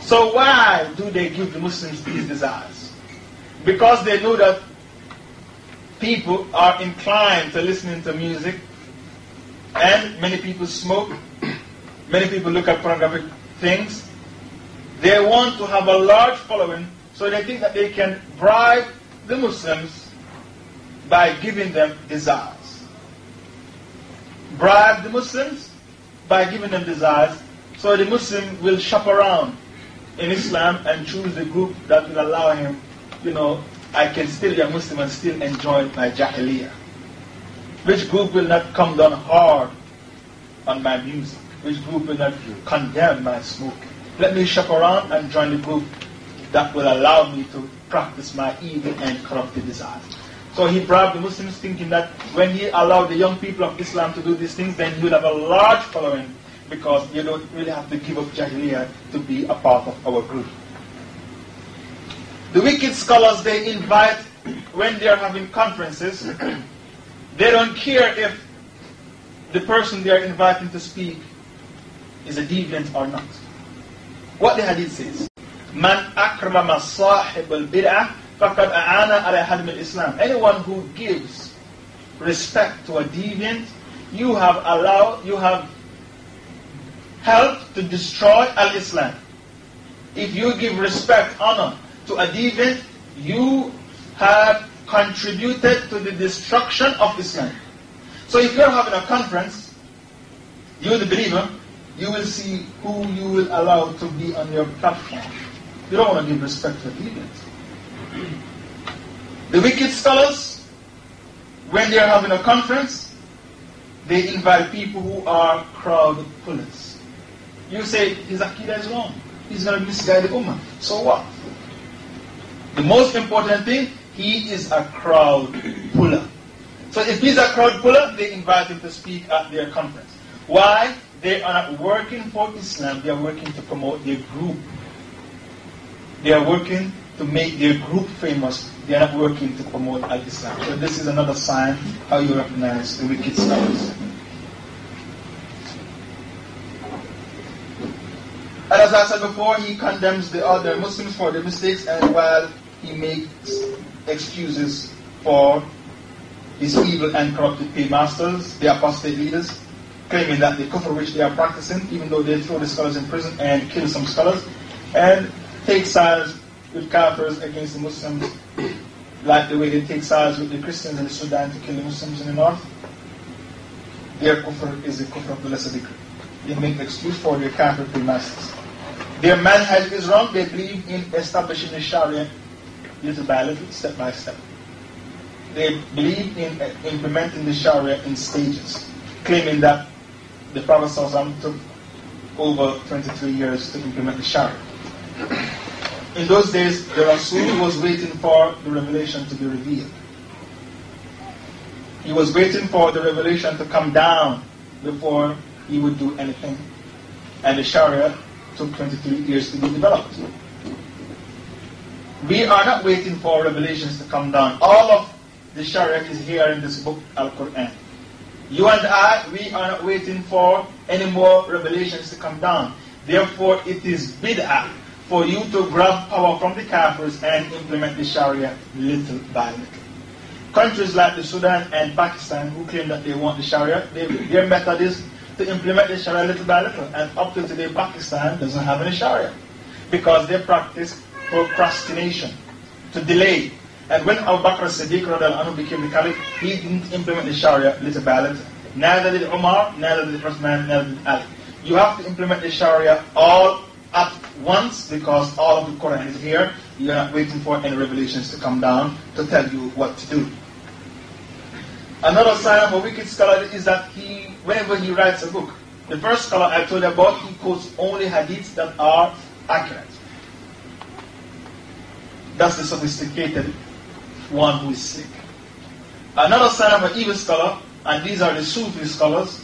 So why do they give the Muslims these desires? Because they know that people are inclined to listening to music and many people smoke, many people look at pornographic things. They want to have a large following, so they think that they can bribe the Muslims by giving them desires bribe the Muslims by giving them desires. So the Muslim will shop around in Islam and choose the group that will allow him, you know, I can still be a Muslim and still enjoy my jahiliyyah. Which group will not come down hard on my music? Which group will not condemn my smoking? Let me shop around and join the group that will allow me to practice my evil and corrupted desires. So he bribed the Muslims thinking that when he allowed the young people of Islam to do these things, then he would have a large following because you don't really have to give up Jahiliyyah to be a part of our group. The wicked scholars, they invite, when they're having conferences, (clears throat) they don't care if the person they're inviting to speak is a deviant or not. What the hadith says, Man akrama sahib al-bid'ah faqad a'ana ala hadm al-islam. Anyone who gives respect to a deviant, you have allowed, you have helped to destroy al-Islam. If you give respect, honor to a deviant, you have contributed to the destruction of Islam. So if you're having a conference, you the believer, you will see who you will allow to be on your platform. You don't want to give respect to deviants. The wicked scholars, when they are having a conference, they invite people who are crowd pullers. You say his akida is wrong. He's going to misguide the ummah. So what? The most important thing, he is a crowd puller. So if he's a crowd puller, they invite him to speak at their conference. Why? They are not working for Islam, they are working to promote their group. They are working to make their group famous. They are not working to promote Al-Islam. So this is another sign how you recognize the wicked scholars. And as I said before, he condemns the other Muslims for their mistakes and while he makes excuses for his evil and corrupted paymasters, the apostate leaders, claiming that the kufr which they are practicing, even though they throw the scholars in prison and kill some scholars, and take sides with kafirs against the Muslims, like the way they take sides with the Christians in the Sudan to kill the Muslims in the north. Their kufr is the kufr of the lesser degree. They make excuse for their kafir paymasters. Their manhaj is wrong. They believe in establishing the Sharia little by little, step by step. They believe in uh, implementing the Sharia in stages, claiming that the Prophet took over 23 years to implement the Sharia. In those days, the Rasul was waiting for the revelation to be revealed. He was waiting for the revelation to come down before he would do anything. And the Sharia took 23 years to be developed. We are not waiting for revelations to come down. All of the Sharia is here in this book, Al-Quran. You and I, we are not waiting for any more revelations to come down. Therefore, it is bid'ah for you to grab power from the Kafirs and implement the Sharia little by little. Countries like the Sudan and Pakistan who claim that they want the Sharia, they, their method is to implement the Sharia little by little. And up to today, Pakistan doesn't have any Sharia because they practice procrastination, to delay. And when Abu Bakr as-Siddiq became the caliph, he didn't implement the Sharia little by little. Neither did Umar, neither did Uthman, neither did Ali. You have to implement the Sharia all once because all of the Quran is here. You're not waiting for any revelations to come down to tell you what to do. Another sign of a wicked scholar is that he, whenever he writes a book, the first scholar I told you about, he quotes only hadiths that are accurate. That's the sophisticated one who is sick. Another sign of an evil scholar, and these are the Sufi scholars,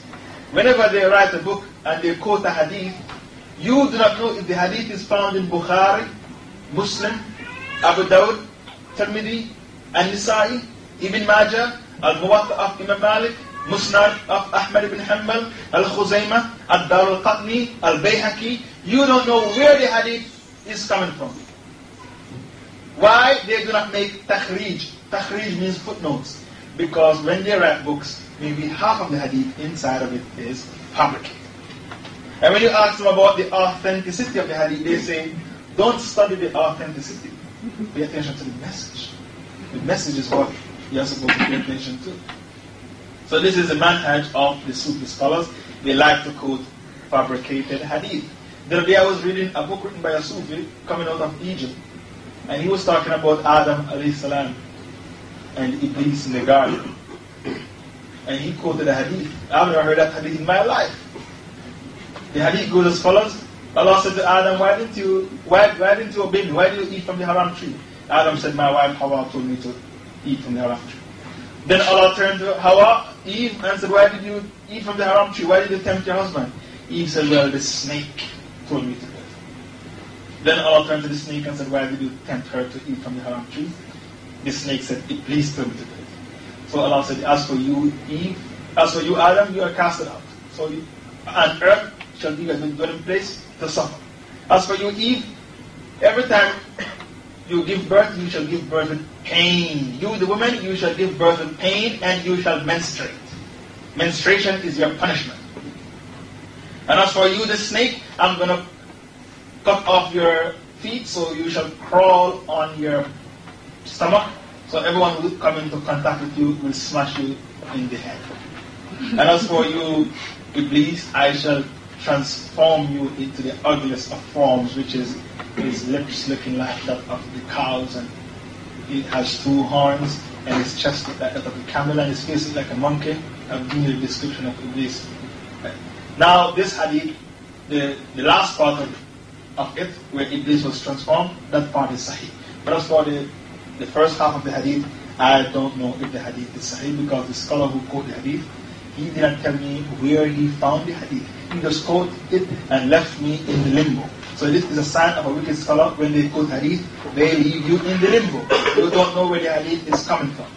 whenever they write a book and they quote a hadith, you do not know if the hadith is found in Bukhari, Muslim, Abu Dawud, Tirmidhi, An-Nasa'i, Ibn Majah, Al-Muwatta of Imam Malik, Musnad of Ahmad ibn Hanbal, Al-Khuzaymah, Al-Dar al-Qatni, Al-Bayhaqi. You don't know where the hadith is coming from. Why they do not make takhrij? Takhrij means footnotes. Because when they write books, maybe half of the hadith inside of it is fabricated. And when you ask them about the authenticity of the hadith, they say, don't study the authenticity. Pay attention to the message. The message is what you're supposed to pay attention to. So this is the manhaj of the Sufi scholars. They like to quote fabricated hadith. The other day I was reading a book written by a Sufi coming out of Egypt. And he was talking about Adam alayhi salam and Iblis in the garden. And he quoted a hadith. I've never heard that hadith in my life. The hadith goes as follows. Allah said to Adam, why didn't you, why, why didn't you obey me? Why did you eat from the haram tree? Adam said, my wife Hawa told me to eat from the haram tree. Then Allah turned to Hawa, Eve, and said, why did you eat from the haram tree? Why did you tempt your husband? Eve said, well, the snake told me to do it. Then Allah turned to the snake and said, Why did you tempt her to eat from the haram tree? The snake said, It pleased her to do it. So Allah said, As for you, Eve, as for you, Adam, you are casted out. So you, and earth shall give be a dwelling place to suffer. As for you, Eve, every time you give birth, you shall give birth with pain. You, the woman, you shall give birth with pain and you shall menstruate. Menstruation is your punishment. And as for you, the snake, I'm going to cut off your feet so you shall crawl on your stomach. So everyone who come into contact with you will smash you in the head. And as for you, Iblis, I shall transform you into the ugliest of forms, which is his lips looking like that of the cows, and it has two horns, and his chest like that of a camel, and his face is like a monkey. I've given you the description of Iblis. Now, this hadith, the, the last part of, of it, where Iblis was transformed, that part is sahih. But as for the, the first half of the hadith, I don't know if the hadith is sahih because the scholar who quote the hadith, he didn't tell me where he found the hadith. He just quoted it and left me in the limbo. So this is a sign of a wicked scholar. When they quote hadith, they leave you in the limbo. You don't know where the hadith is coming from.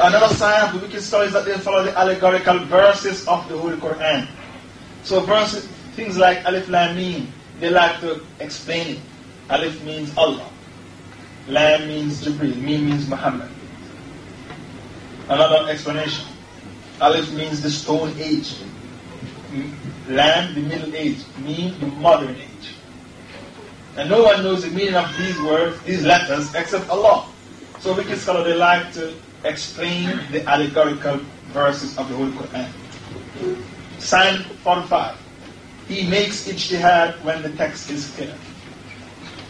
Another sign of the wicked scholar is that they follow the allegorical verses of the Holy Quran. So verses, things like Alif Lam Mim, they like to explain it. Alif means Allah. Lam means Jibril. Mim means Muhammad. Another explanation. Alif means the stone age. Lam, the middle age. Mim, the modern age. And no one knows the meaning of these words, these letters, except Allah. So wicked scholars, they like to explain the allegorical verses of the Holy Quran. Sign 45. He makes ijtihad when the text is clear.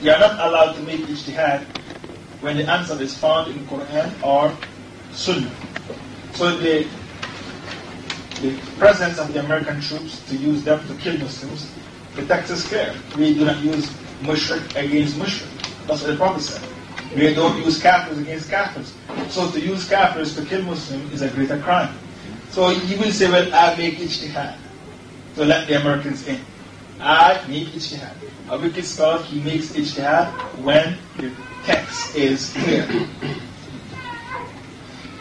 You are not allowed to make ijtihad when the answer is found in Quran or Sunnah. So the, presence of the American troops to use them to kill Muslims, the text is clear. We do not use mushrik against mushrik. That's what the Prophet said. We don't use kafirs against kafirs. So to use kafirs to kill Muslims is a greater crime. So you will say, well, I make ijtihad to let the Americans in. I make ijtihad. A wicked scholar, he makes ijtihad when the text is clear.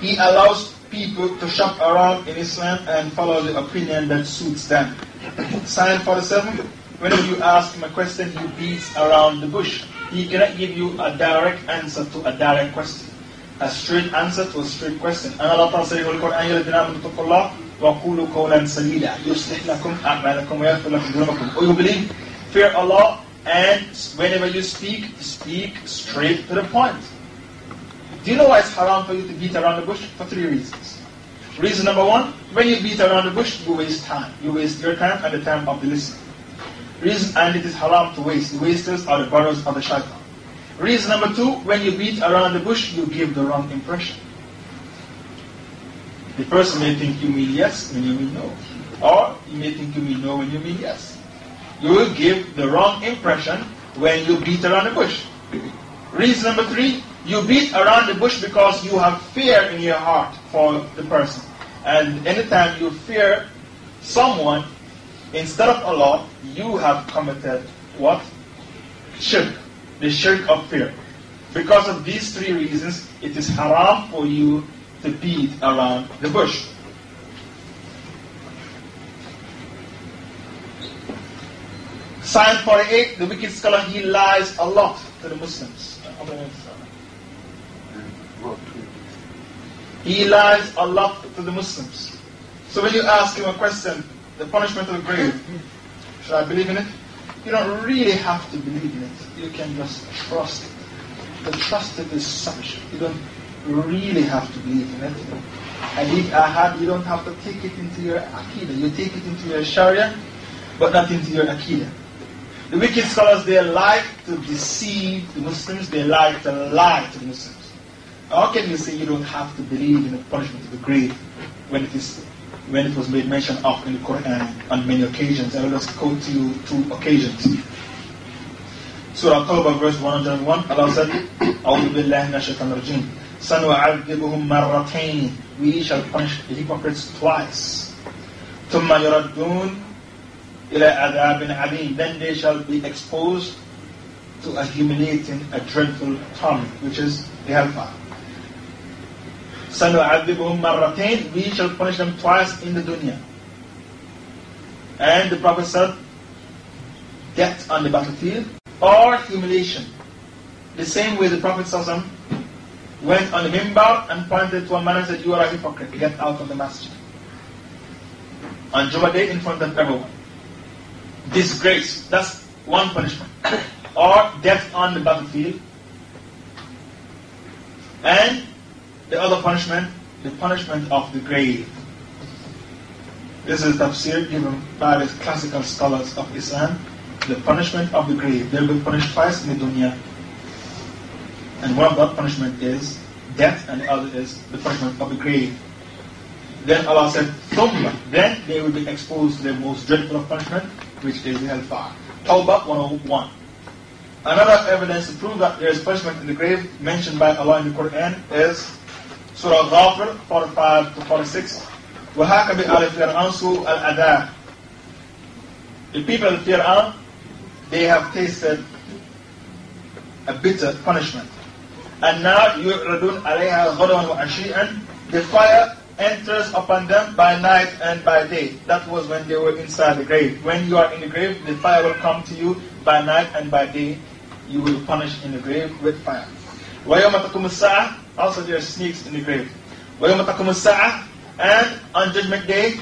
He allows people to shop around in Islam and follow the opinion that suits them. (coughs) Sign 47. Whenever you ask him a question, he beats around the bush. He cannot give you a direct answer to a direct question. A straight answer to a straight question. And Allah Ta'ala says in the Quran, يَا الَّذِينَ آمَنُوا اتَّقُوا اللَّهَ وَقُولُوا قَوْلًا سَدِيدًا يُصْلِحْ لَكُمْ أَعْمَالَكُمْ وَيَغْفِرْ لَكُمْ ذُنُوبَكُمْ Or you believe, fear Allah, and whenever you speak, speak straight to the point. Do you know why it's haram for you to beat around the bush? For three reasons. Reason number one, when you beat around the bush, you waste time. You waste your time and the time of the listener. Reason, and it is haram to waste. The wasters are the brothers of the shaitan. Reason number two, when you beat around the bush, you give the wrong impression. The person may think you mean yes when you mean no. Or you may think you mean no when you mean yes. You will give the wrong impression when you beat around the bush. Reason number three, you beat around the bush because you have fear in your heart for the person. And anytime you fear someone instead of Allah, you have committed what? Shirk. The shirk of fear. Because of these three reasons, it is haram for you to beat around the bush. Sign 48, the wicked scholar, he lies a lot to the Muslims. He lies a lot to the Muslims. So when you ask him a question, the punishment of the grave, should I believe in it? You don't really have to believe in it. You can just trust it. The trust it is such. You don't really have to believe in it. Hadith ahad, you don't have to take it into your aqidah. You take it into your sharia, but not into your aqidah. The wicked scholars, they like to deceive the Muslims, they like to lie to the Muslims. How can you say you don't have to believe in the punishment of the grave when it is when it was made mention of in the Quran on many occasions? I will just quote to you two occasions. Surah Tawbah verse 101, Allah said, أعوذ بالله من الشيطان الرجيم سنعذبهم مرتين We shall punish the hypocrites twice ثم يردون إِلَىٰ عَذَابٍ عَلِيمٍ Then they shall be exposed to a humiliating, a dreadful torment, which is the hellfire. We shall punish them twice in the dunya. And the Prophet said, death on the battlefield or humiliation. The same way the Prophet went on the mimbar and pointed to a man and said, You are a hypocrite, get out of the masjid. On Jummah Day in front of everyone. Disgrace, that's one punishment. (coughs) or death on the battlefield. And the other punishment, the punishment of the grave. This is tafsir given by the classical scholars of Islam. The punishment of the grave. They'll be punished twice in the dunya. And one of that punishment is death, and the other is the punishment of the grave. Then Allah said, Thumma, then they will be exposed to the most dreadful of punishment, which is hellfire. Tawbah 101. Another evidence to prove that there is punishment in the grave mentioned by Allah in the Quran is Surah Ghafir 45 to 46. وَهَاكَ بِآلِ فِرْعَانْ سُوءَ الْأَذَى The people of Fir'aun, they have tasted a bitter punishment. And now يُعْرَدُونَ عَلَيْهَا غَدًا وَعَشِيًّا The fire enters upon them by night and by day. That was when they were inside the grave. When you are in the grave, the fire will come to you by night and by day. You will punish in the grave with fire. وَيَوْمَ تَقُمُ السَّاعَةِ also, there are snakes in the grave. And on Judgment Day,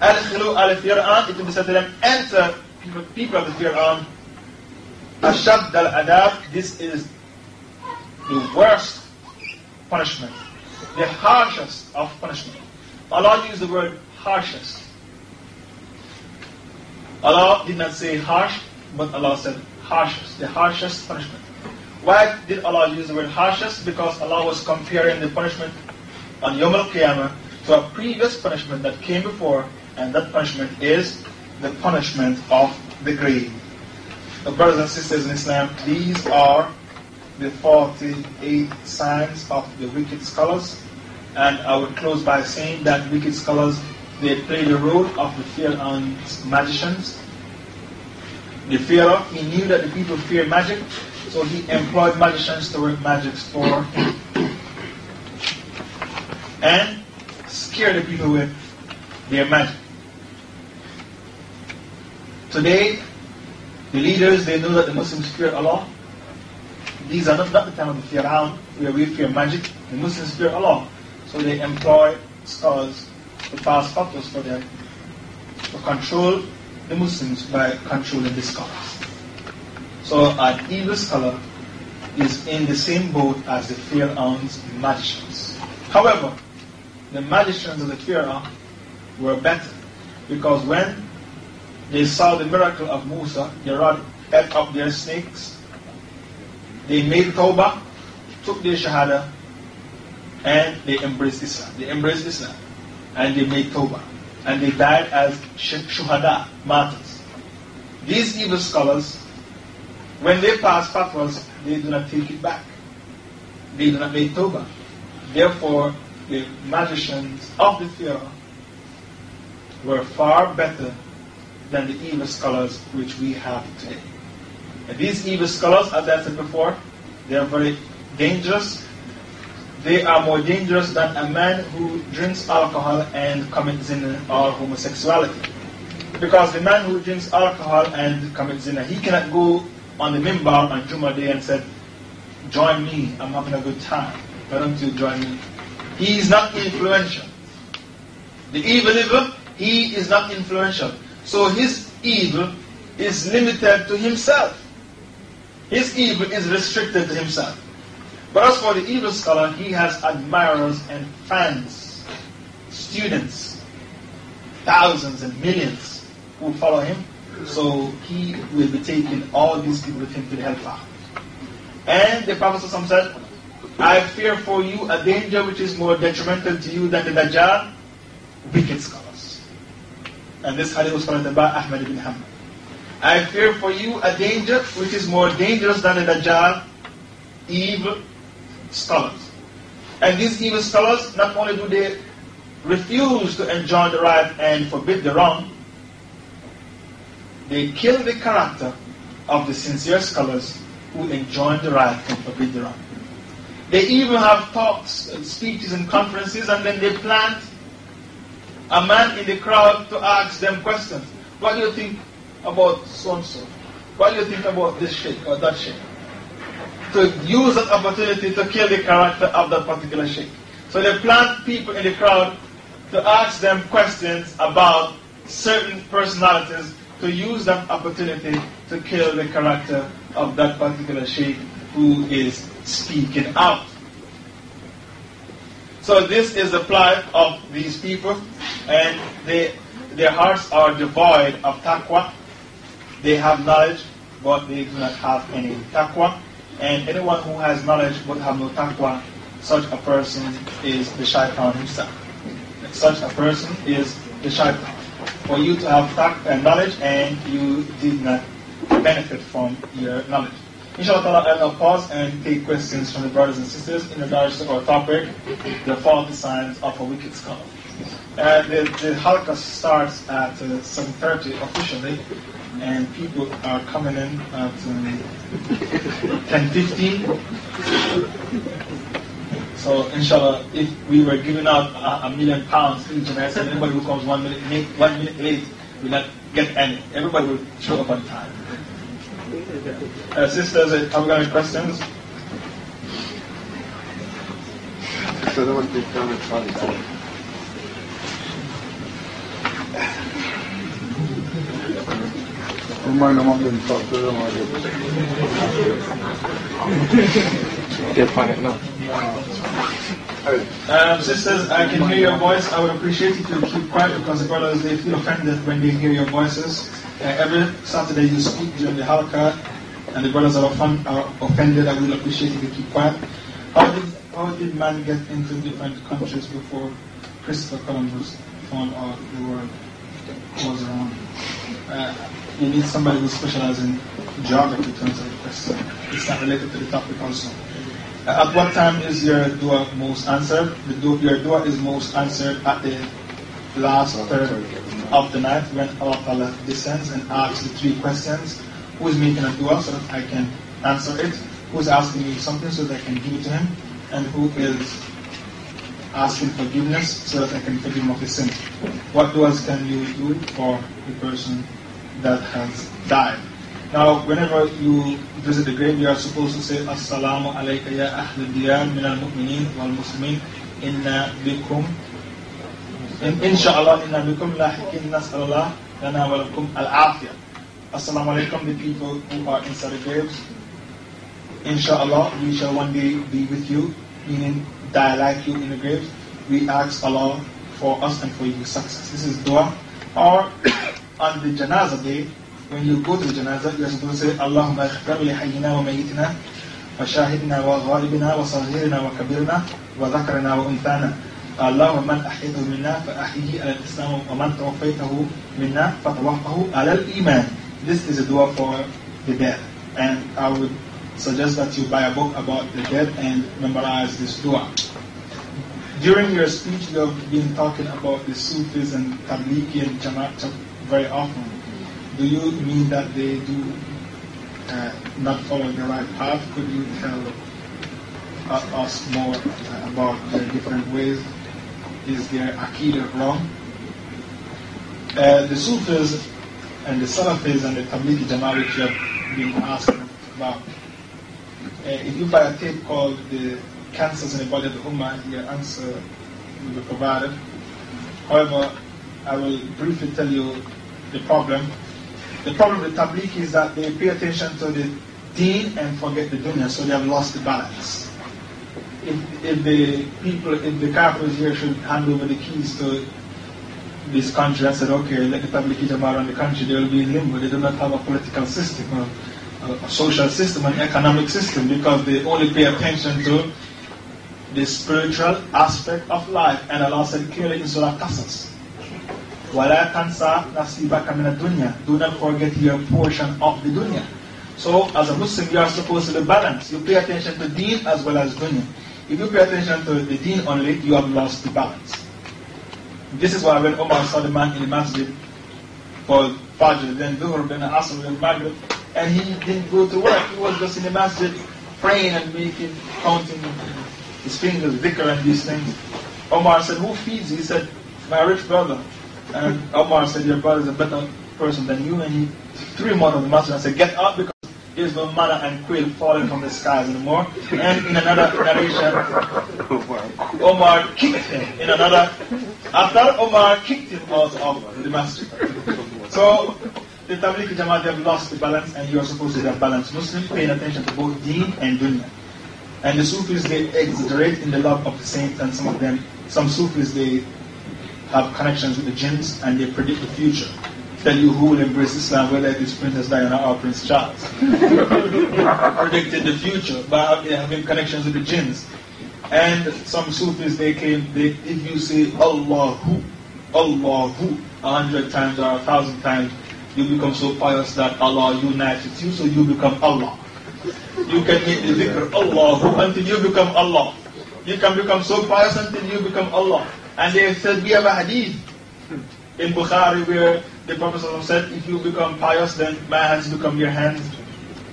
Al-Khilu al-Fir'an, it will be said to them, enter people, of the Fir'an. Ashab al-Adab, this is the worst punishment, the harshest of punishment. Allah used the word harshest. Allah did not say harsh, but Allah said harshest, the harshest punishment. Why did Allah use the word harshest? Because Allah was comparing the punishment on Yom Al Qiyamah to a previous punishment that came before, and that punishment is the punishment of the grave. The brothers and sisters in Islam, these are the 48 signs of the wicked scholars. And I would close by saying that wicked scholars, they play the role of the Fir'aun's magicians. The Pharaoh, he knew that the people fear magic, so he employed magicians to work magics for him. And scare the people with their magic. Today, the leaders, they know that the Muslims fear Allah. These are not, not the time of the Fir'aun where we fear magic. The Muslims fear Allah. So they employ scholars to pass fatwas for them to control the Muslims by controlling the scholars. So an evil scholar is in the same boat as the Pharaoh's magicians. However, the magicians of the Pharaoh were better because when they saw the miracle of Musa, they ate up their snakes, they made tawbah, took their shahada, and they embraced Islam. They embraced Islam and they made tawbah. And they died as shuhada, martyrs. These evil scholars, when they pass fatwas, they do not take it back. They do not make tawbah. Therefore, the magicians of the Pharaoh were far better than the evil scholars which we have today. And these evil scholars, as I said before, they are very dangerous. They are more dangerous than a man who drinks alcohol and commits zina or homosexuality. Because the man who drinks alcohol and commits zina, he cannot go on the mimbar on Jummah Day and said, Join me, I'm having a good time. Why don't you join me? He is not influential. The evil evil, he is not influential. So his evil is limited to himself. His evil is restricted to himself. But as for the evil scholar, he has admirers and fans, students, thousands and millions who follow him. So he will be taking all these people with him to the hellfire. And the Prophet said, I fear for you a danger which is more detrimental to you than the Dajjal, wicked scholars. And this hadith was collected by Ahmad ibn Hanbal. I fear for you a danger which is more dangerous than the Dajjal, evil scholars. And these evil scholars, not only do they refuse to enjoin the right and forbid the wrong, they kill the character of the sincere scholars who enjoin the right and forbid the wrong. They even have talks, and speeches, and conferences, and then they plant a man in the crowd to ask them questions. What do you think about so and so? What do you think about this sheikh or that sheikh? To use that opportunity to kill the character of that particular sheikh. So they plant people in the crowd to ask them questions about certain personalities to use that opportunity to kill the character of that particular sheikh who is speaking out. So this is the plight of these people, and they, their hearts are devoid of taqwa. They have knowledge, but they do not have any taqwa. And anyone who has knowledge but have no taqwa, such a person is the shaitan himself. Such a person is the shaitan for you to have fact and knowledge and you did not benefit from your knowledge. Inshallah, I'll pause and take questions from the brothers and sisters in regards to our topic, the faulty signs of a wicked scholar. Uh, the, the halqa starts at uh, 7.30 officially, and people are coming in at um, 10.15. So, inshallah, if we were giving out a, a million pounds each and I said anybody who comes one minute, late, one minute late will not get any. Everybody will show up on time. Uh, sisters, uh, have we got any questions? So, no one take comments Remind them I'm getting talk to them. Now. Um, sisters, I can hear your voice. I would appreciate if you keep quiet because the brothers they feel offended when they hear your voices. Uh, every Saturday you speak during the halqa, and the brothers are, offend, are offended. I will appreciate if you keep quiet. How did how did man get into different countries before Christopher Columbus found out the world was around? Uh, you need somebody who specializes in geography to answer the question. It's not related to the topic also. At what time is your dua most answered? The dua, your dua is most answered at the last third of the night when Allah Ta'ala descends and asks the three questions. Who is making a dua so that I can answer it? Who is asking me something so that I can give it to him? And who is asking forgiveness so that I can forgive him of his sins? What duas can you do for the person that has died. Now, whenever you visit the grave, you are supposed to say, Assalamu alayka ya ahl diyar min al-mu'minin wal-muslimin inna bikum Inshallah, inna bikum lahikin nas'allah lana wa lakum al-afiyah. Assalamu alaikum, the people who are inside the graves. Inshallah, we shall one day be with you, meaning die like you in the grave. We ask Allah for us and for you success. This is dua. Or (coughs) on the janaza day, when you go to the janazah, you're supposed to say, Allahumma ikhfar li hayyina wa mayitina wa shahidna wa ghaibina wa sahirina wa kabirna wa dhakarna wa unthana. اللهم من أحيته منا فأحيه على الإسلام ومن توفيته منا فتوفه على الإيمان. This is a dua for the dead. And I would suggest that you buy a book about the dead and memorize this dua. During your speech, you have been talking about the Sufis and Tablighi and Jamaat very often. Do you mean that they do uh, not follow the right path? Could you tell uh, us more uh, about the different ways? Is their Aqidah wrong? Uh, the Sufis and the Salafis and the Tablighi Jamaat which you have been asking about. Uh, if you buy a tape called The Cancers in the Body of the Ummah, your answer will be provided. However, I will briefly tell you the problem. The problem with Tabligh is that they pay attention to the deen and forget the dunya, so they have lost the balance. If, if the people, if the Kafirs here should hand over the keys to this country and said, okay, let the Tabligh Jamaat run the country, they will be in limbo. They do not have a political system, a, a social system, an economic system, because they only pay attention to the spiritual aspect of life. And Allah said clearly in Surah Qasas, وَلَا تَنْسَى نَصِيبَكَ مِنَ الدُّنْيا Do not forget your portion of the dunya. So, as a Muslim, you are supposed to be balanced. You pay attention to deen as well as dunya. If you pay attention to the deen only, you have lost the balance. This is why when Omar saw the man in the masjid for Fajr, then Dhuhr, then Asr, then Maghrib, and he didn't go to work. He was just in the masjid praying and making, counting his fingers, dhikr and these things. Omar said, Who feeds you? He said, My rich brother. And Omar said, Your brother is a better person than you. And he threw him out of the masjid and said, Get up because there's no manna and quail falling from the skies anymore. And in another narration, Omar kicked him. In another, after Omar kicked him out of the masjid. So, the Tabligh Jamaat have lost the balance, and you are supposed to have balance. Muslims paying attention to both deen and dunya. And the Sufis, they exaggerate in the love of the saints, and some of them, some Sufis, they have connections with the jinns, and they predict the future tell you who will embrace Islam, whether it is Princess Diana or Prince Charles. (laughs) Predicted the future by having connections with the jinns. And some Sufis, they claim that if you say Allahu, Allahu, a hundred times or a thousand times, you become so pious that Allah unites with you, so you become Allah. You can make the dhikr Allahu until you become Allah. You can become so pious until you become Allah. And they said, we have a hadith in Bukhari where the Prophet said, if you become pious, then my hands become your hands.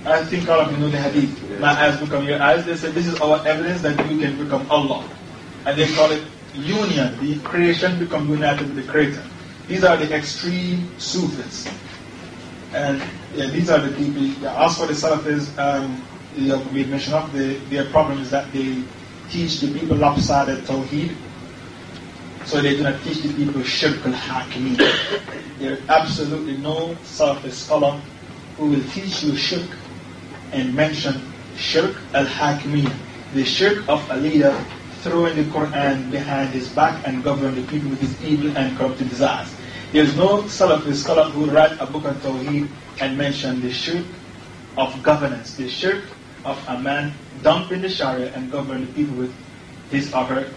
I think all of you know the hadith. My eyes become your eyes. They said, this is our evidence that you can become Allah. And they call it union. The creation become united with the creator. These are the extreme Sufis. And yeah, these are the people. As for the Salafis, um, we mentioned of the, their problem is that they teach the people lopsided Tawheed so they do not teach the people shirk al-hakimi. There is absolutely no Salafi scholar who will teach you shirk and mention shirk al-hakimi. The shirk of a leader throwing the Quran behind his back and governing the people with his evil and corrupted desires. There is no Salafi scholar who will write a book on Tawheed and mention the shirk of governance, the shirk of a man dumping the Sharia and governing the people with his or her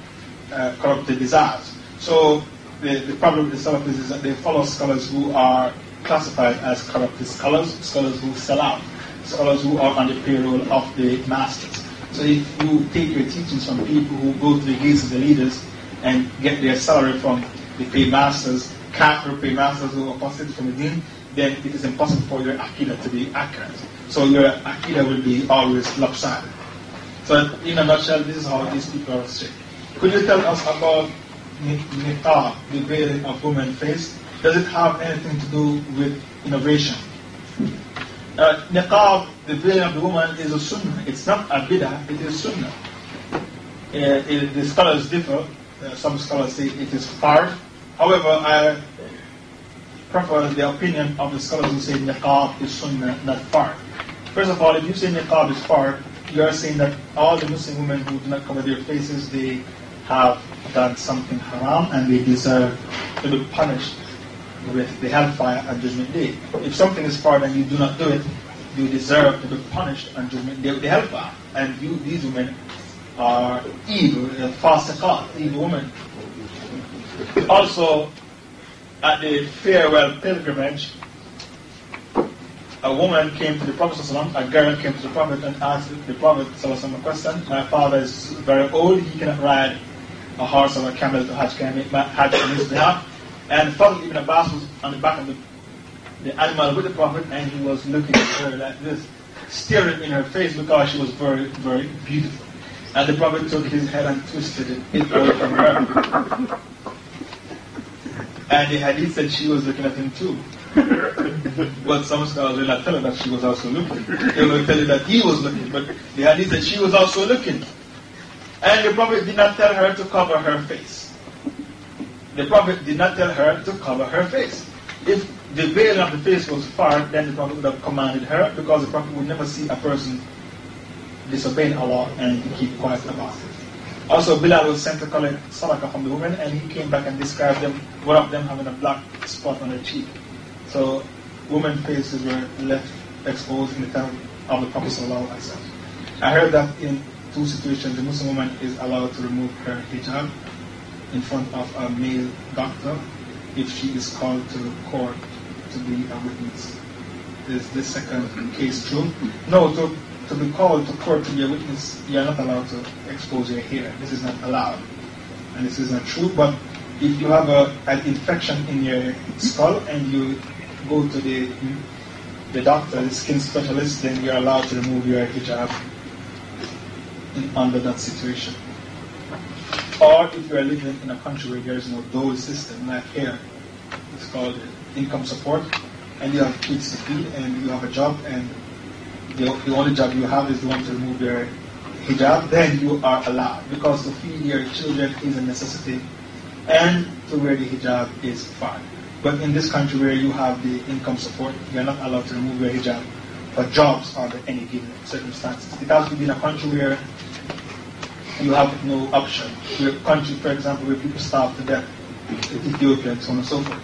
uh, corrupted desires. So the, the problem with the Salafis is that they follow scholars who are classified as corrupted scholars, scholars who sell out, scholars who are on the payroll of the masters. So if you take your teachings from people who go to the gates of the leaders and get their salary from the paymasters, kafir paymasters who are apostate from the deen, then it is impossible for your akida to be accurate. So your akida will be always lopsided. So in a nutshell, this is how these people are straight. Could you tell us about niqab, the veiling of women's face, does it have anything to do with innovation? Uh, niqab, the veiling of the woman, is a sunnah. It's not a bid'ah, it is sunnah. Uh, it, the scholars differ. Uh, some scholars say it is fard. However, I prefer the opinion of the scholars who say niqab is sunnah, not fard. First of all, if you say niqab is fard, you are saying that all the Muslim women who do not cover their faces, they have done something haram and they deserve to be punished with the hellfire on Judgment Day. If something is fard and you do not do it, you deserve to be punished on Judgment Day with the hellfire. And you, these women are evil, fasiqat, evil women. Also, at the farewell pilgrimage, a woman came to the Prophet, a girl came to the Prophet and asked the Prophet a question. My father is very old, he cannot ride a horse or a camel to Hajj, Hajj on his behalf. And Fadl ibn Abbas was on the back of the, the animal with the Prophet and he was looking at her like this, staring in her face because she was very, very beautiful. And the Prophet took his head and twisted it away from her. And the hadith said she was looking at him too. but some scholars will not tell her that she was also looking. They will tell you that he was looking, but the hadith said she was also looking. And the Prophet did not tell her to cover her face. The Prophet did not tell her to cover her face. If the veil of the face was far, then the Prophet would have commanded her because the Prophet would never see a person disobeying Allah and keep quiet about it. Also, Bilal was sent to collect sadaqah from the women and he came back and described them, one of them having a black spot on her cheek. So, women's faces were left exposed in the time of the Prophet. I heard that in two situations, the Muslim woman is allowed to remove her hijab in front of a male doctor if she is called to court to be a witness. Is this second case true? No, to, to be called to court to be a witness, you are not allowed to expose your hair. This is not allowed. And this is not true, but if you have a, an infection in your skull and you go to the the doctor, the skin specialist, then you're allowed to remove your hijab in, under that situation. Or if you are living in a country where there is no dole system, like here, it's called income support, and you have kids to feed, and you have a job, and the, the only job you have is the one to remove your hijab, then you are allowed, because to feed your children is a necessity, and to wear the hijab is fine. But in this country where you have the income support, you're not allowed to remove your hijab for jobs under any given circumstances. It has to be in a country where you have no option. Where country, for example, where people starve to death, Ethiopia and so on and so forth.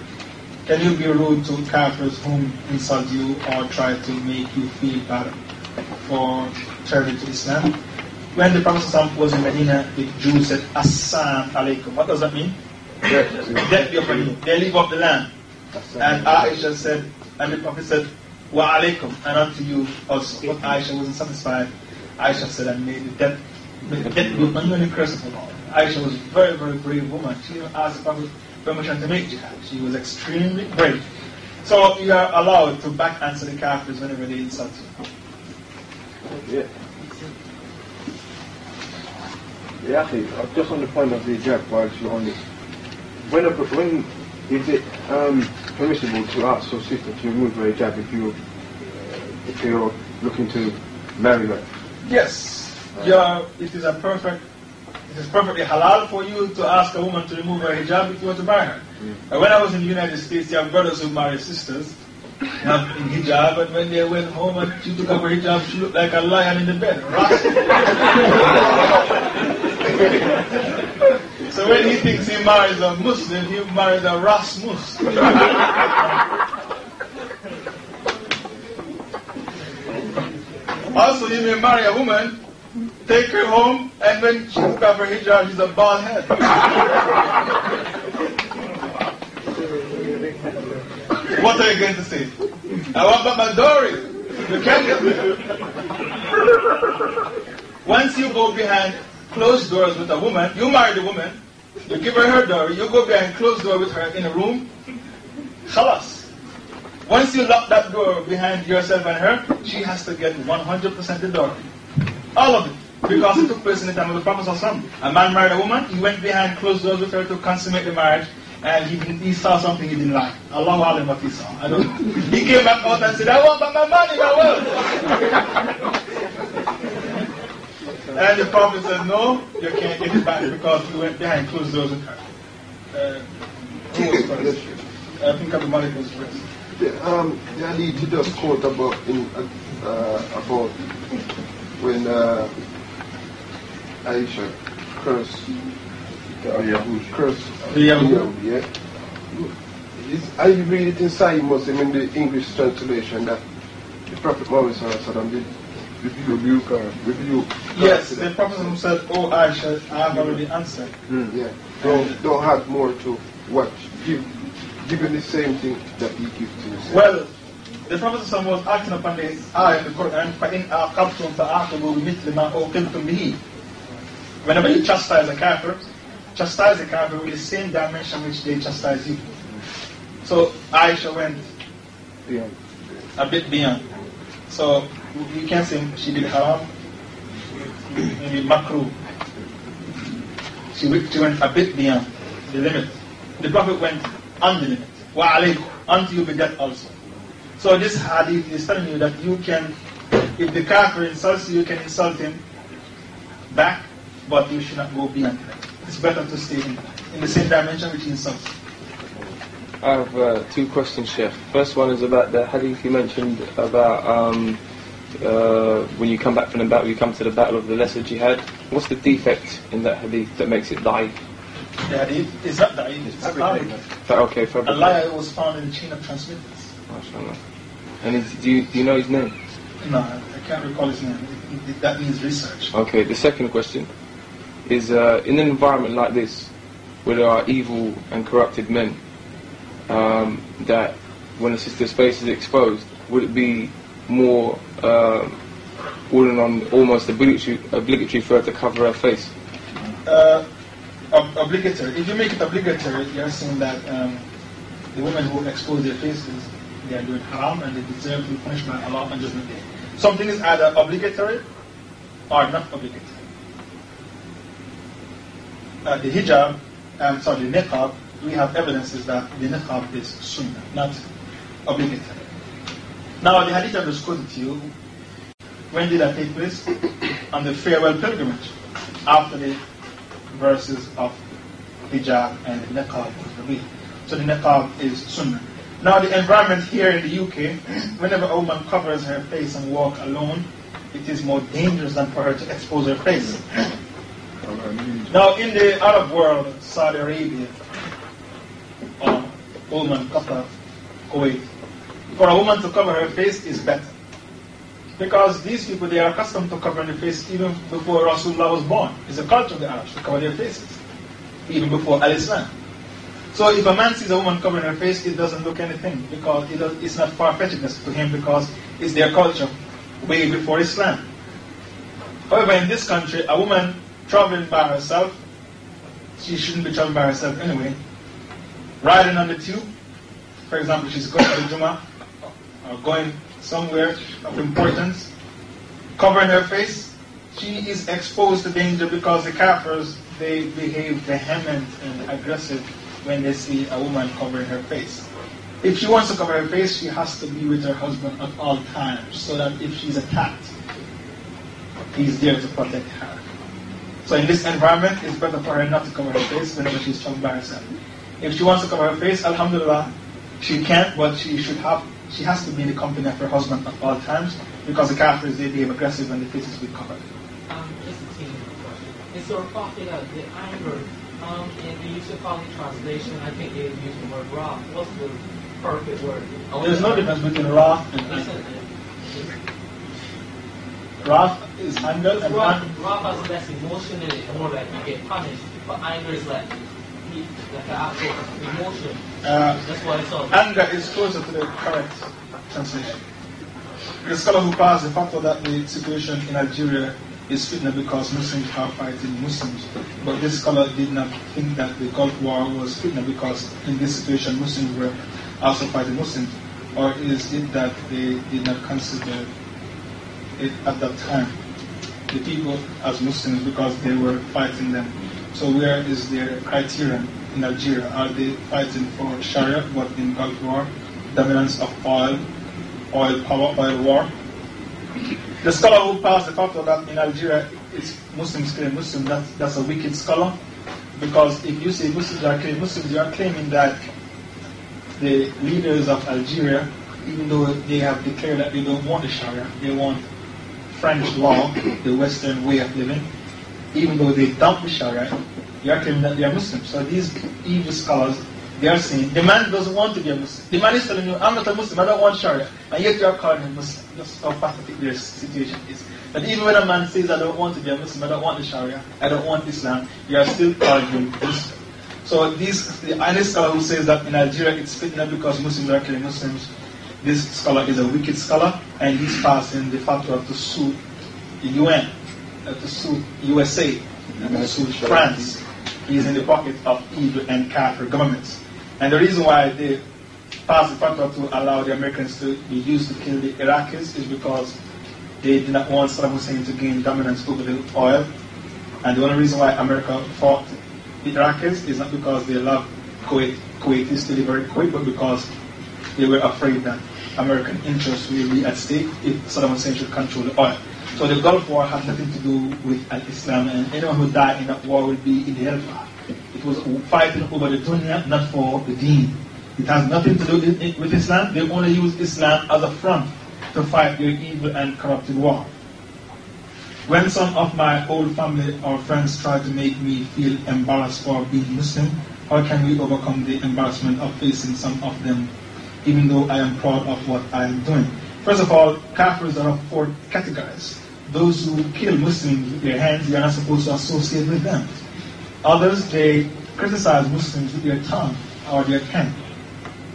Can you be rude to characters whom insult you or try to make you feel bad for turning to Islam? When the Prophet was in Medina, the Jews said, Assam alaikum. What does that mean? Death be upon you. They leave off the land. And Aisha said, and the Prophet said, Wa alaikum, and unto you also. But Aisha wasn't satisfied. Aisha said, and may the death, upon you and the curse of Allah. Aisha was a very, very brave woman. She asked the Prophet permission to make jihad. She was extremely brave. So you are allowed to back answer the Kafirs whenever they insult you. Yeah. Yeah, actually, just on the point of the hijab, while you're on it, when, when is it um, permissible to ask your sister to remove her hijab if you're, if you're looking to marry her? Yes, yeah, it is a perfect. It is perfectly halal for you to ask a woman to remove her hijab if you want to marry her. Mm. when I was in the United States, you have brothers who marry sisters in hijab, and when they went home and she took off her hijab, she looked like a lion in the bed. (laughs) (laughs) so when he thinks he marries a Muslim, he marries a Rasmus. (laughs) also, you may marry a woman, take her home, and when she took off her hijab, she's a bald head. (laughs) what are you going to say? I want my dowry. You can't (laughs) Once you go behind closed doors with a woman, you marry the woman, you give her her dowry, you go behind closed door with her in a room, khalas. Once you lock that door behind yourself and her, she has to get 100% the dowry. All of it. Because it took place in the time of the Prophet. A man married a woman, he went behind closed doors with her to consummate the marriage, and he, he saw something he didn't like. Allah alam what he saw. He came back out and said, I want my money, my wealth. And the prophet said, No, you can't get it back because you went behind closed doors with her. Uh, who was first? I think Abu Malik was first. Yeah, um, yeah, I need to just quote about in uh, about when uh, Aisha cursed uh, Yahud, cursed Yahud, yeah. It's, I read it in Sahih Muslim in the English translation that the Prophet Muhammad did rebuke or rebuke. Yes, the Prophet said, Oh Aisha, I have already answered. Mm, yeah. Don't, don't have more to what? Give, give the same thing that he gives to you. Well, the Prophet was acting upon the ayah in the Quran, فَإِنْ أَعْقَبْتُمْ فَأَعْقِبُوا بِمِثْلِ مَا أُوقِبْتُمْ بِهِ Whenever you chastise a kafir, chastise the kafir with the same dimension which they chastise you. So Aisha went beyond. a bit beyond. So you can say she did haram, maybe makruh. She, went a bit beyond the limit. The Prophet went on the limit. Wa alaykum, unto you be that also. So this hadith is telling you that you can, if the kafir insults you, you can insult him back, but you should not go beyond that. It's better to stay in, the same dimension which insults. I have uh, two questions, Sheikh. First one is about the hadith you mentioned about um, uh, when you come back from the battle, you come to the battle of the lesser jihad. What's the defect in that hadith that makes it die? The hadith is not da'if, it's fabric. Okay, fabric. Allah was found in the chain of transmitters. MashaAllah. And is, do, you, do you know his name? No, I can't recall his name. It, it, that means research. Okay, the second question is uh, in an environment like this, where there are evil and corrupted men, um, that when a sister's face is exposed, would it be more uh, on almost obligatory, obligatory for her to cover her face? Uh, ob obligatory. If you make it obligatory, you're saying that um, the women who expose their faces they are doing haram and they deserve to be punished by Allah Judgment Day. Something is either obligatory or not obligatory. Uh, the hijab, I'm sorry, the niqab, we have evidences that the niqab is sunnah, not obligatory. Now, the hadith I just quoted to you, when did that take place? On the farewell pilgrimage, after the verses of hijab and the niqab. So the niqab is sunnah. Now the environment here in the UK, whenever a woman covers her face and walk alone, it is more dangerous than for her to expose her face. now in the Arab world, Saudi Arabia, or Oman, Qatar, Kuwait, for a woman to cover her face is better. Because these people, they are accustomed to covering their face even before Rasulullah was born. It's a culture of the Arabs to cover their faces, even before Al-Islam. So if a man sees a woman covering her face, it doesn't look anything because it does, it's not far-fetchedness to him because it's their culture way before Islam. However, in this country, a woman traveling by herself, she shouldn't be traveling by herself anyway. Riding on the tube, for example, she's going to Jummah or going somewhere of importance, covering her face, she is exposed to danger because the Kafirs, they behave vehement and aggressive when they see a woman covering her face. If she wants to cover her face, she has to be with her husband at all times, so that if she's attacked, he's there to protect her. So in this environment, it's better for her not to cover her face whenever she's traveling by herself. If she wants to cover her face, alhamdulillah, she can't, but she should have, she has to be in the company of her husband at all times, because the Kafirs, they behave aggressive when the faces be covered. Um, just a teeny question. It's sort of popular, the anger um, in the Yusuf Ali translation, I think they use the word ra. What's the perfect word? There's no difference between wrath and Listen, anger. Wrath is anger and Wrath, anger. wrath has less emotion in it, more like you get punished. But anger is like, he- like an emotion. Uh, That's why it's all. anger is closer to the correct translation. The scholar who passed the fatwa that the situation in Algeria is fitna because Muslims are fighting Muslims. But this scholar did not think that the Gulf War was fitna because in this situation Muslims were also fighting Muslims. Or is it that they did not consider it at that time? The people as Muslims because they were fighting them. So where is their criterion in Algeria? Are they fighting for Sharia but in Gulf War? Dominance of oil, oil power, oil war? The scholar who passed the fatwa that in Algeria it's Muslims claim Muslim, that, that's a wicked scholar. Because if you say Muslims are claiming Muslims, you are claiming that the leaders of Algeria, even though they have declared that they don't want the Sharia, they want French law, the Western way of living, even though they the Sharia, you are claiming that they are Muslims. So these evil scholars, they are saying, the man doesn't want to be a Muslim. The man is telling you, I'm not a Muslim, I don't want Sharia. And yet you are calling him Muslim. That's how pathetic their situation is. But even when a man says, I don't want to be a Muslim, I don't want the Sharia, I don't want Islam, you are still calling him Muslim. So this, the honest scholar who says that in Algeria it's fitna because Muslims are killing Muslims, this scholar is a wicked scholar, and he's passing the fatwa to sue the UN, to sue USA, and to sue France. He's in the pocket of evil and kafir governments. And the reason why they passed the fatwa to allow the Americans to be used to kill the Iraqis is because they did not want Saddam Hussein to gain dominance over the oil. And the only reason why America fought the Iraqis is not because they love Kuwait, Kuwaitis to liberate Kuwait, but because they were afraid that American interests will be at stake if Saddam Hussein should control the oil. So the Gulf War had nothing to do with Al-Islam, and anyone who died in that war will be in the hellfire. It was fighting over the dunya, not for the deen. It has nothing to do with, with Islam. They only use Islam as a front to fight their evil and corrupted war. When some of my old family or friends try to make me feel embarrassed for being Muslim, how can we overcome the embarrassment of facing some of them, even though I am proud of what I am doing? First of all, Kafirs are of four categories. Those who kill Muslims with their hands, you are not supposed to associate with them. Others, they criticize Muslims with their tongue or their pen.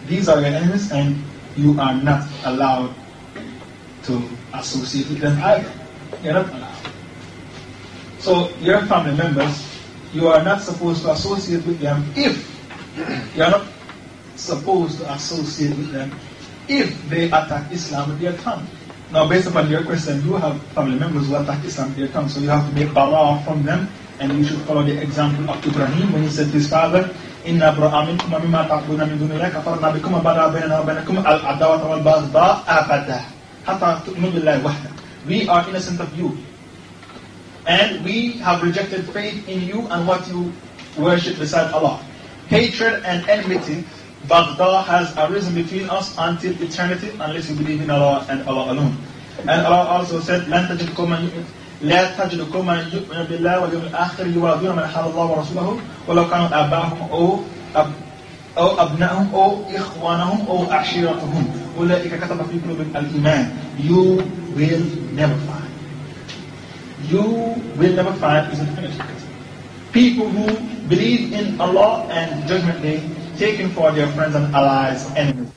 These are your enemies, and you are not allowed to associate with them either. You're not allowed. So, your family members, you are not supposed to associate with them if you are not supposed to associate with them if they attack Islam with their tongue. Now, based upon your question, you have family members who attack Islam with their tongue, so you have to make bara from them, and you should follow the example of Ibrahim when he said to his father, إنا براء منكم ومما تعبدون من دون الله كفرنا بكم وبدا بيننا وبينكم العداوة والبغضاء أبدا حتى تؤمنوا بالله وحده. We are innocent of you. And we have rejected faith in you and what you worship beside Allah. Hatred and enmity, Baghdad has arisen between us until eternity unless you believe in Allah and Allah alone. And Allah also said, لن تجد قوما لا تجد قوما يؤمن بالله واليوم الآخر يوادون من حال الله ورسوله ولو كانوا آباءهم أو أب أو أبنائهم أو إخوانهم أو عشيرتهم أولئك كتب في قلوبهم الإيمان You will never find. You will never find is infinite. People who believe in Allah and Judgment Day taken for their friends and allies, enemies.